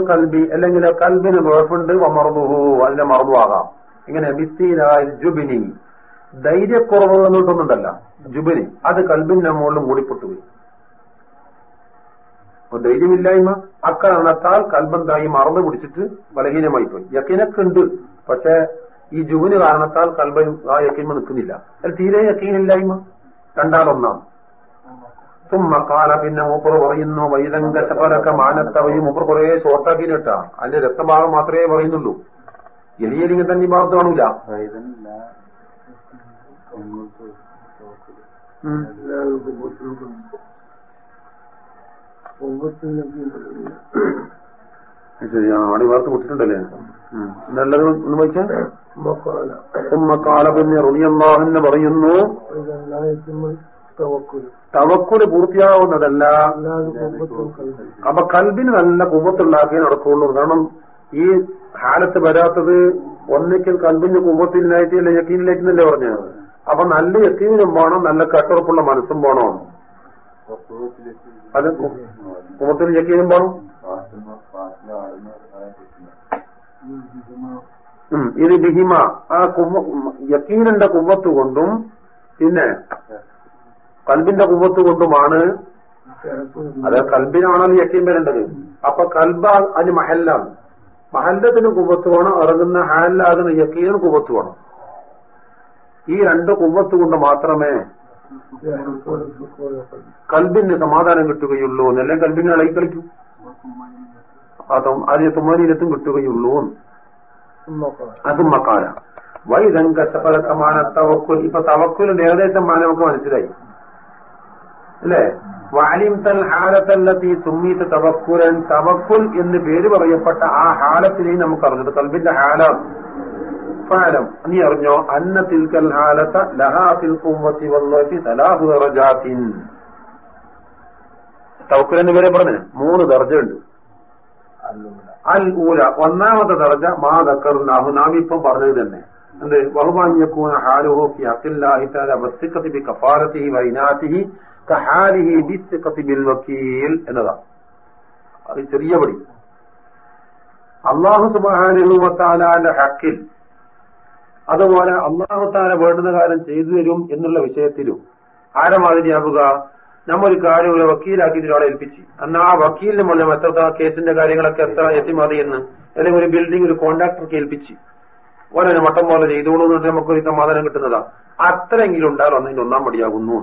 കൽബി അല്ലെങ്കിൽ കൽബിന് വഴഫുണ്ട് മറന്നുഹു അതിനെ മറന്നുവാകാം ഇങ്ങനെ ബിസ്തീലാൽ ജുബിനി. ധൈര്യക്കുറവ് എന്നിട്ടൊന്നുണ്ടല്ല ജുബിനി അത് കൽബിന്റെ മുകളിൽ മൂടിപ്പെട്ടുപോയി അപ്പൊ ധൈര്യമില്ലായ്മ അക്കാരണത്താൽ കൽബന്തായി മറന്നു പിടിച്ചിട്ട് ബലഹീനമായി പോയി. യക്കീനൊക്കെ ഉണ്ട് പക്ഷെ ഈ ജുബിന് കാരണത്താൽ കൽബൻ ആ യക്കീമ നിൽക്കുന്നില്ല. അത് തീരെ യക്കീനില്ലായ്മ. രണ്ടാമൊന്നാം തുമ്മ കാല പിന്നെ മൂപ്പർ പറയുന്നു വൈതങ്ക ശപലക്ക മാനത്തവയും മൂപ്പർ കുറെ ഷോർട്ടാക്കിയിട്ടാ. അതിന്റെ രക്തഭാഗം മാത്രമേ പറയുന്നുള്ളൂ. എലിയലിങ്ങനെ തന്നെ ഭാഗത്ത് കാണൂല. ശരി ആ അവിടെ വാർത്ത കൊടുത്തിട്ടുണ്ടല്ലേ നല്ലത് ഒന്ന് വായിച്ചാൽ റുണിയല്ലാഹെന്ന് പറയുന്നു തവക്കുൽ പൂർത്തിയാവുന്നതല്ല. അപ്പൊ കൽബിന് നല്ല കുമ്പത്തുണ്ടാക്കിയേ നടക്കുള്ളൂ. കാരണം ഈ ഹാലത്ത് വരാത്തത് ഒന്നിക്കൽ കൽബിന് കുമ്പത്തിനായിട്ടല്ല യക്കീനിലേക്കെന്നല്ലേ പറഞ്ഞത്? അപ്പൊ നല്ല യക്കീനും വേണം നല്ല കട്ടുറപ്പുള്ള മനസ്സും വേണം. അത് കുമ്പത്തിൽ യക്കീനും വേണം. ഇത് ബിഹിമ. ആ കുമ്മ യക്കീനിന്റെ കുമ്മത്ത് കൊണ്ടും പിന്നെ കൽബിന്റെ കുമ്പത്ത് കൊണ്ടുമാണ്. അത് കൽബിനാണല്ലോ യക്കീൻ വരേണ്ടത്. അപ്പൊ കൽബ അതിന് മഹല്ലാണ്. മഹല്ലത്തിന് കുമ്പത്ത് വേണം ഇറങ്ങുന്ന ഹാലാകുന്ന യക്കീനും കുമ്പത്ത് വേണം. ഈ രണ്ട് കുവ്വത്ത് കൊണ്ട് മാത്രമേ കൽബിന് സമാധാനം കിട്ടുകയുള്ളൂ എന്നല്ലേ കൽബിനെ ഇളകി കളിക്കൂ. അതും ആദ്യ തുമ്മനീരത്തും കിട്ടുകയുള്ളൂ അതും മക്കാല വൈദങ്ക സഫലത്തമാണ് തവക്കുൽ. ഇപ്പൊ തവക്കുലിന്റെ ഏകദേശം നമുക്ക് മനസ്സിലായി. അല്ലേ? വാലിംതൽ ഹാലത്തല്ലത്തി സുമ്മീത്ത് തവക്കുലൻ. തവക്കുൽ എന്ന് പേര് പറയപ്പെട്ട ആ ഹാലത്തിനെയും നമുക്ക് അറിഞ്ഞത്. കൽബിന്റെ ഹാലാണ്. ഫാലം നീ അറിഞ്ഞോ? അന്ന തിൽക്കൽ ഹാലത്ത ലഹാഫിൽ കുവ്വത്തി വന്നോക്കി തലാഹു ദറജാത്തിൻ. തവക്കുൽ എന്ന് പറഞ്ഞു മൂന്ന് ദർജയുണ്ട്. അൽ ഊല. ഒന്നാമത്തെ ദർജ മാ ദക്കറുണ്ടാഹു നാം ഇപ്പം പറഞ്ഞത് തന്നെ. എന്ത്? ബഹുമാന്യക്കൂന ഹാലുഹു ഫി തആല വസിഖതി ബി കഫാരതിഹി വൈനാതിഹി കഹാലിഹി ബി സിക്കത്തി ബിൽ വക്കീൽ എന്നതാ. അത് ചെറിയ പടി. അള്ളാഹു സുബ്ഹാനഹു വ തആലാന്റെ ഹക്കിൽ അതുപോലെ അള്ളാഹു താല വേണ്ടുന്ന കാര്യം ചെയ്തു തരും എന്നുള്ള വിഷയത്തിലും ആരമാതിരിയാവുക. നമ്മൊരു കാര്യം ഒരു വക്കീലാക്കി ഒരാളെ ഏൽപ്പിച്ച്. അന്ന് ആ വക്കീലിന് മൂലം എത്ര കേസിന്റെ കാര്യങ്ങളൊക്കെ എത്ര എത്തിമതി എന്ന് അല്ലെങ്കിൽ ഒരു ബിൽഡിംഗ് ഒരു കോൺട്രാക്ടർക്ക് ഏൽപ്പിച്ച് ഓരോ മട്ടം പോലെ ചെയ്തോളൂ എന്നിട്ട് നമുക്കൊരു സമാധാനം കിട്ടുന്നതാ. അത്രയെങ്കിലും ഉണ്ടാകും അതിന്റെ ഒന്നാം പടിയാകുന്നു.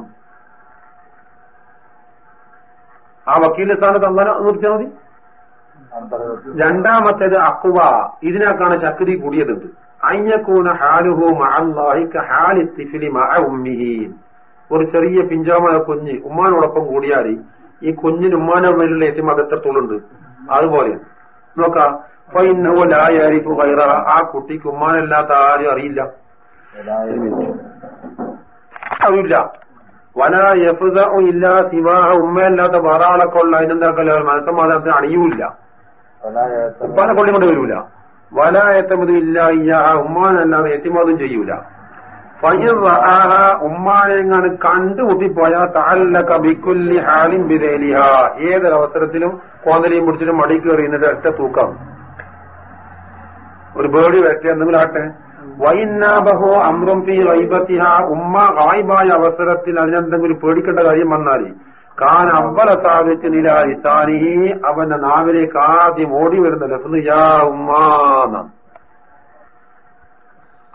ആ വക്കീലിന്റെ സ്ഥാനത്ത് അന്നാ നിർത്തിയാൽ മതി. രണ്ടാമത്തേത് അക്കുവ ഇതിനേക്കാണ് ശക്തി കൂടിയതുണ്ട്. അയ്യക്കൂന ഹാലുഹു മഅല്ലാഹി ഹാലി തിഫിലി മഅ ഉമ്മിഹി. ഒരു ചെറിയ പിഞ്ചാമ കുഞ്ഞ് ഉമ്മാനോടൊപ്പം കൂടിയാൽ ഈ കുഞ്ഞിന് ഉമ്മാനെ മേലുള്ള എത്തി എത്രത്തോളുണ്ട്? അതുപോലെ. നോക്കാം. ആ കുട്ടിക്ക് ഉമ്മാനല്ലാത്ത ആരും അറിയില്ല. അറിയില്ല. വല ഇല്ല സിവാഹ. ഉമ്മയല്ലാത്ത വേറെ ആളൊക്കെ ഉള്ള അതിനെന്താക്കല്ലോ മനസ്സമാധാനത്തിന് അണിയൂല്ല. ഉപ്പാനെ കൊള്ളിക്കൊണ്ട് വരൂല. വലായത്തമതും ഇല്ല ഇയ്യാ ഉമ്മാനല്ലാതെ എത്തിമതും ചെയ്യൂല. ഉമ്മാനെങ്ങാണ് കണ്ടുമുട്ടിപ്പോയ താലക്ക കബിക്കുല്ലി ഹാലിം ബിരേലിഹ ഏതൊരവസരത്തിലും കോന്തലിയും പിടിച്ചിട്ട് മടി എറിയുന്നത് ഒറ്റ തൂക്കം. ഒരു ബേഡി വരട്ടെ എന്തെങ്കിലും ആട്ടെ വൈന്നാബഹോ അമ്രം ഫി റൈബത്തിഹ ഉമ്മ ഗായിബായ അവസരത്തിൽ അതിനെന്തെങ്കിലും പേടിക്കേണ്ട കാര്യം വന്നാൽ കാൻ അബ്ബല സാബിത്തിനില ഇസാനിഹി അവന്റെ നാവിലേക്ക് ആദ്യം ഓടി വരുന്ന ലഫ്ന്ന് യാ ഉമ്മാന്ന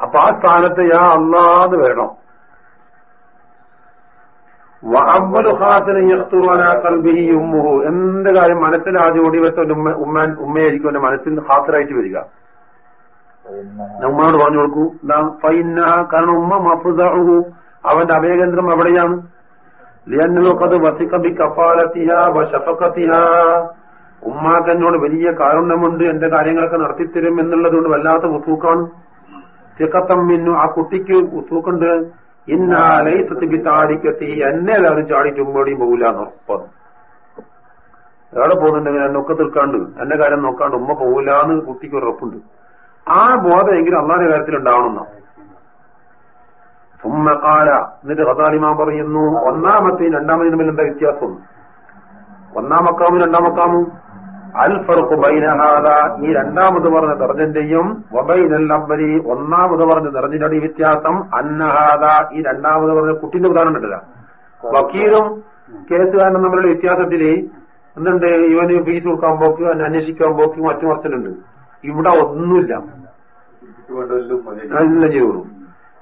അപ്പൊ ആ സ്ഥാനത്ത് യാ അള്ളാന്ന് വരണം. ഉമ്മുഹു. എന്ത് കാര്യം മനസ്സിൽ ആദ്യം ഓടി വരുത്ത ഉമ്മ ഉമ്മയായിരിക്കും എന്റെ മനസ്സിൽ ഹാത്തറായിട്ട് വരിക. ഉമ്മയോട് പറഞ്ഞു കൊടുക്കൂ കാരണം ഉമ്മ മഫുദഹു അവന്റെ അഭയകേന്ദ്രം എവിടെയാണ്? ലിയന്നുകത് വസിക്കബി കഫാലത്തിഹ വശഫക്കത്തിഹ വലിയ കാരുണ്യമുണ്ട്. എന്റെ കാര്യങ്ങളൊക്കെ നടത്തിത്തരും എന്നുള്ളതുകൊണ്ട് വല്ലാത്ത ഉത്തൂക്കാണ് തിക്കത്തം മിന്നു ആ കുട്ടിക്ക് ഉത്തൂക്കുണ്ട് ഇന്നാലൈ സത്യബിത്താടിക്കത്തി എന്നെ എല്ലാവരും ചാടി ഉമ്മയോടെയും പോകില്ല ഉറപ്പാണ്. എവിടെ പോകുന്നുണ്ടെങ്കിൽ എന്നെ ഒക്കെ തീർക്കാണ്ട് എന്റെ കാര്യം നോക്കാണ്ട് ഉമ്മ പോകില്ലാന്ന് കുട്ടിക്ക് ഉറപ്പുണ്ട്. ആ ബോധം എങ്കിലും അള്ളാന്റെ കാര്യത്തിൽ ഉണ്ടാവണമെന്നോ സുമ്മക്കാല എന്നിട്ട് ഹസാലിമാൻ പറയുന്നു ഒന്നാമത്തെയും രണ്ടാമത്തെയും തമ്മിൽ എന്താ വ്യത്യാസം? ഒന്നാം മക്കാമും രണ്ടാം മക്കാമും? ബൈനഹാദ ഈ രണ്ടാമത് പറഞ്ഞ ദർജന്റെയും വബൈനൽ അബ്ബലി ഒന്നാമത് പറഞ്ഞ ദർജന്റെ വ്യത്യാസം. അന്നഹാദ ഈ രണ്ടാമത് പറഞ്ഞ കുട്ടിന്റെ ഉദാഹരണം ഉണ്ടല്ല. വക്കീലും കേസുകാരനും തമ്മിലുള്ള വ്യത്യാസത്തിൽ എന്തുണ്ട്? ഇവന് ഫീസ് കൊടുക്കാൻ പോക്ക് അന്വേഷിക്കാൻ പോക്ക് മറ്റു മറച്ചിട്ടുണ്ട് ഇവിടെ ഒന്നുമില്ല. എല്ലാം ചെയ്തോളൂ.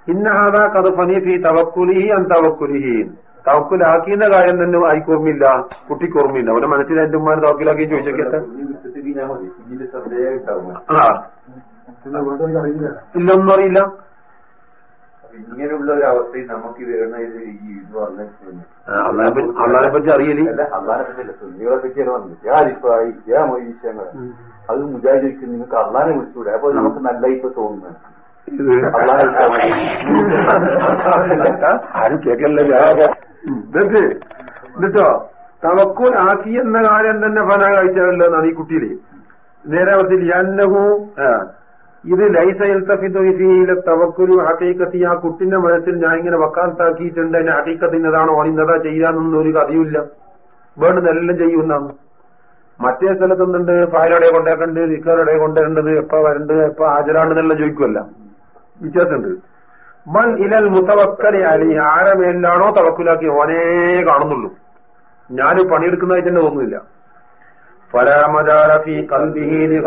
ഇന്നഹാദ കത് ഫനീഫി തവക്കുലിഹി അൻ തവക്കുലിഹി. തവക്കുലാക്കിയെന്ന കാര്യം തന്നെ ആയിക്ക് ഓർമ്മയില്ല കുട്ടിക്ക് ഓർമ്മയില്ല. അവന്റെ മനസ്സിൽ എന്റെ ഉമ്മാരെ തവക്കിലാക്കി ചോദിച്ചേക്കട്ടെ ആ. ഇല്ലൊന്നും അറിയില്ല. ഇങ്ങനെയുള്ള ഒരു അവസ്ഥയിൽ നമുക്ക് വരുന്ന ഇത് ഈ ഇത് അള്ളാനെ പറ്റി അറിയില്ല അള്ളാനെ പറ്റിയല്ല സുന്നികളെ പറ്റിയാണ് അത് മുജാഹിദിക്ക് നിങ്ങൾക്ക് അള്ളാനെ വിളിച്ചുകൂടെ അപ്പൊ നമുക്ക് നല്ല ഇപ്പൊ തോന്നുന്നത് മതി. ആരും കേൾക്കല്ലേ എന്നിട്ട്? തവക്കുൽ ആക്കി എന്ന കാര്യം തന്നെ ഫന കഴിച്ചാലല്ലോ എന്നാണ് ഈ കുട്ടിയിൽ. നേരെ യന്നഹു ആ, ഇത് ലൈസയിലെ തവക്കുലു ഹക്കീക്കത്തി ആ കുട്ടിന്റെ മനസ്സിൽ ഞാൻ ഇങ്ങനെ വക്കാത്താക്കിയിട്ടുണ്ട് അതിന്റെ ഹക്കീക്കത്തിന്നതാണോ ഇന്നതാ ചെയ്യാന്നൊന്നും ഒരു കഥയുമില്ല. വേണ്ടുന്ന എല്ലാം ചെയ്യുന്നതാണ് മറ്റേ സ്ഥലത്ത് ഫയലോടെ കൊണ്ടേക്കണ്ട് ഇക്കറെവിടെ കൊണ്ടുവരേണ്ടത് എപ്പ വരണ്ട് എപ്പ ഹാജരാണ്ടെന്നുള്ള ചോദിക്കുമല്ല വ്യത്യാസമുണ്ട്. മൻ ഇലൽ മുത്തവക്കലി അലി ആരെ മേലിലാണോ തവക്കുലാക്കി ഓനേ കാണുന്നുള്ളൂ. ഞാൻ പണിയെടുക്കുന്നതായി തന്നെ തോന്നുന്നില്ല. ഫലാമജാലഫി കൽബിഹീന്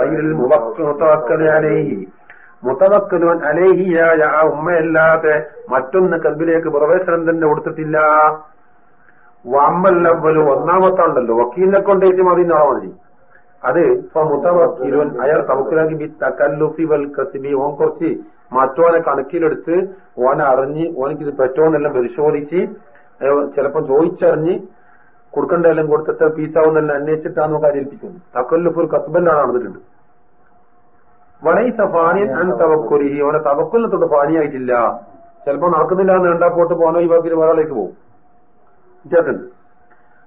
മുത്തവക്കലുവൻ അലേഹിയായ ആ ഉമ്മയല്ലാതെ മറ്റൊന്ന് കൽബിലേക്ക് പ്രവേശനം തന്നെ കൊടുത്തിട്ടില്ല. വമ്മല്ലവലു ഒന്നാമത്താണ്ടല്ലോ വക്കീലിനെ കൊണ്ടേറ്റ് മതി നാളെ മതി. അത് ഇപ്പൊ മുത്തവക്കീലുവൻ അയാൾ തവക്കിലാക്കി ബി തക്കല്ലുഫി വൽ കസിബി ഓൻ കുറച്ച് മറ്റോനെ കണക്കിലെടുത്ത് ഓനെ അറിഞ്ഞ് ഓനക്ക് ഇത് പറ്റുമെന്നെല്ലാം പരിശോധിച്ച് ചിലപ്പോ ചോദിച്ചറിഞ്ഞ് കൊടുക്കേണ്ടതെല്ലാം കൊടുത്തിട്ട് പീസാവുന്നെല്ലാം അന്വേഷിച്ചിട്ടാണ് നമുക്ക് അതിരിപ്പിക്കുന്നത് തക്കല്ലിപ്പോ ഒരു കസബല്ലാണ് നടന്നിട്ടുണ്ട് വലൈ സഫാനിയൻ അൻ ഓനെ തവക്കുലിനെ തൊട്ട് ഫാനിയായിട്ടില്ല. ചിലപ്പോ നടക്കുന്നില്ല എന്ന് രണ്ടാ പോട്ട് പോനോ ഈ വാക്കിന് വേറെലേക്ക് പോകും.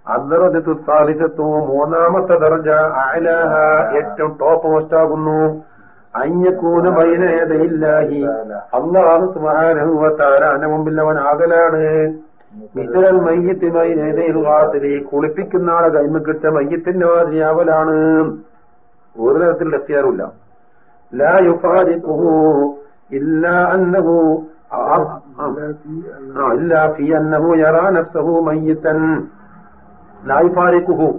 അദ്റജത്തു സാലിസത്തു മൂന്നാമത്തെ ദർജ ഏറ്റവും ടോപ്പ് മോസ്റ്റ് ആകുന്നു. അഞ്ഞക്കൂന ബൈനേതയില്ലാഹി അള്ളാഹു അവന്റെ മുമ്പിൽ അവൻ ആകലാണ്. മിസലൽ മയ്യത്ത് ബൈനേതയിൽ ഖാസിലി. കുളിപ്പിക്കുന്ന ആളെ കൈമ കിട്ട മയ്യത്തിന്റെ മാതിരി ആവലാണ് ഒരു തരത്തിൽ എത്തിയാറില്ല ലാ യുഫാരിഖുഹു ഇല്ലാ അന്നഹു ഇല്ല ഫി യറാ നഫ്സഹു മയ്യത്തൻ. ലാ യുഫാരിഖുഹു.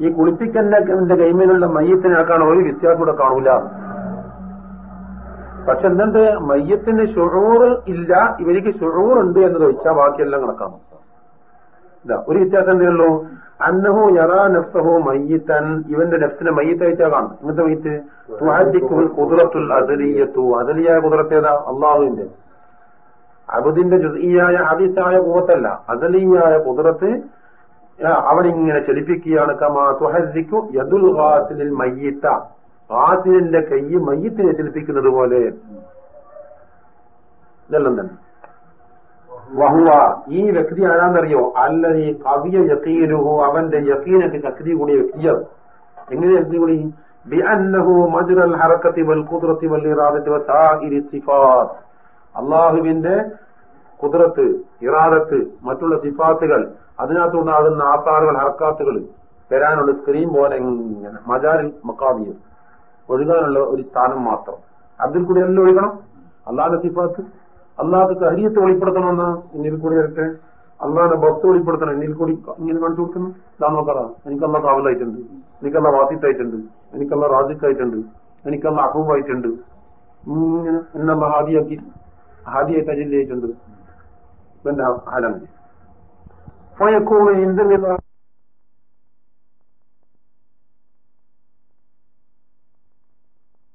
ഈ കുളിപ്പിക്കന്റെ കൈമയിലുള്ള മയ്യത്തിനാക്കാണ് ഒരു വ്യത്യാസം കൂടെ കാണൂല. പക്ഷെ എന്തെന്ത് മയ്യത്തിന് ഷുറൂർ ഇല്ല. ഇവർക്ക് ഉണ്ട് എന്ന് ചോദിച്ചാൽ ബാക്കിയെല്ലാം കണക്കാം ഒരു വ്യത്യാസം എന്തേ ഉള്ളൂ അന്നഹു യറാ നഫ്സഹു മയ്യത്തൻ. ഇവന്റെ നഫ്സിനെ മയ്യത്തായിട്ടാ കാണും. ഇങ്ങനത്തെ മയ്യത്ത്? തുഹാദിക്കുൽ കുതിറത്തുൽ അദലിയത്തു. അസലിയായ കുതിരത്തേതാ അള്ളാഹുവിന്റെ. അബുദിന്റെ ജുസിയായ ഹദീസായ കൂവത്തല്ല. അദലിയായ കുതിരത്ത് അവനിങ്ങനെ ചലിപ്പിക്കുകയാണ്. കമാ തുഹസിക്കു യദുൽ മയ്യിത്ത. ഹാസിലിന്റെ കൈ മയ്യത്തിനെ ചലിപ്പിക്കുന്നത് പോലെ. ഈ വ്യക്തി ആരാന്നറിയോ? അല്ല ഈ കവിയ യക്കീനുഹു അവന്റെ യക്കീനൊക്കെ ശക്തി കൂടിയ വ്യക്തിയാണ് എങ്ങനെ കൂടി? അള്ളാഹുവിന്റെ കുതിരത്ത് ഇറാദത്ത് മറ്റുള്ള സിഫാത്തുകൾ അതിനകത്തുണ്ടാകുന്ന ആസാറുകൾ ഹർക്കാത്തുകൾ വരാനുള്ള സ്ക്രീം പോലെ മജാരിൽ മക്കാവിയും ഒഴുകാനുള്ള ഒരു സ്ഥാനം മാത്രം. അതിൽ കൂടി എല്ലാം ഒഴുകണം. അള്ളാഹിന്റെ സിഫാത്ത്. അള്ളാഹ് കഹരിയത്ത് വെളിപ്പെടുത്തണമെന്ന് ഇന്നിൽ കൂടി വരട്ടെ. അള്ളാഹിന്റെ ബസ് വെളിപ്പെടുത്തണം. എന്നിൽ കൂടി ഇങ്ങനെ കാണിച്ചു കൊടുക്കുന്നു. ഇതാ നോക്കറ. എനിക്കല്ല കാവലായിട്ടുണ്ട്. എനിക്കല്ല വാസിത്തായിട്ടുണ്ട്. എനിക്കല്ല റാജിക്കായിട്ടുണ്ട് എനിക്കല്ല അഹൂബായിട്ടുണ്ട് ഇങ്ങനെ എന്നല്ല ഹാദിയാക്കി ഹാദിയായി അജില്ലായിട്ടുണ്ട് എന്റെ ഹാലാണ് എന്തെങ്കിലും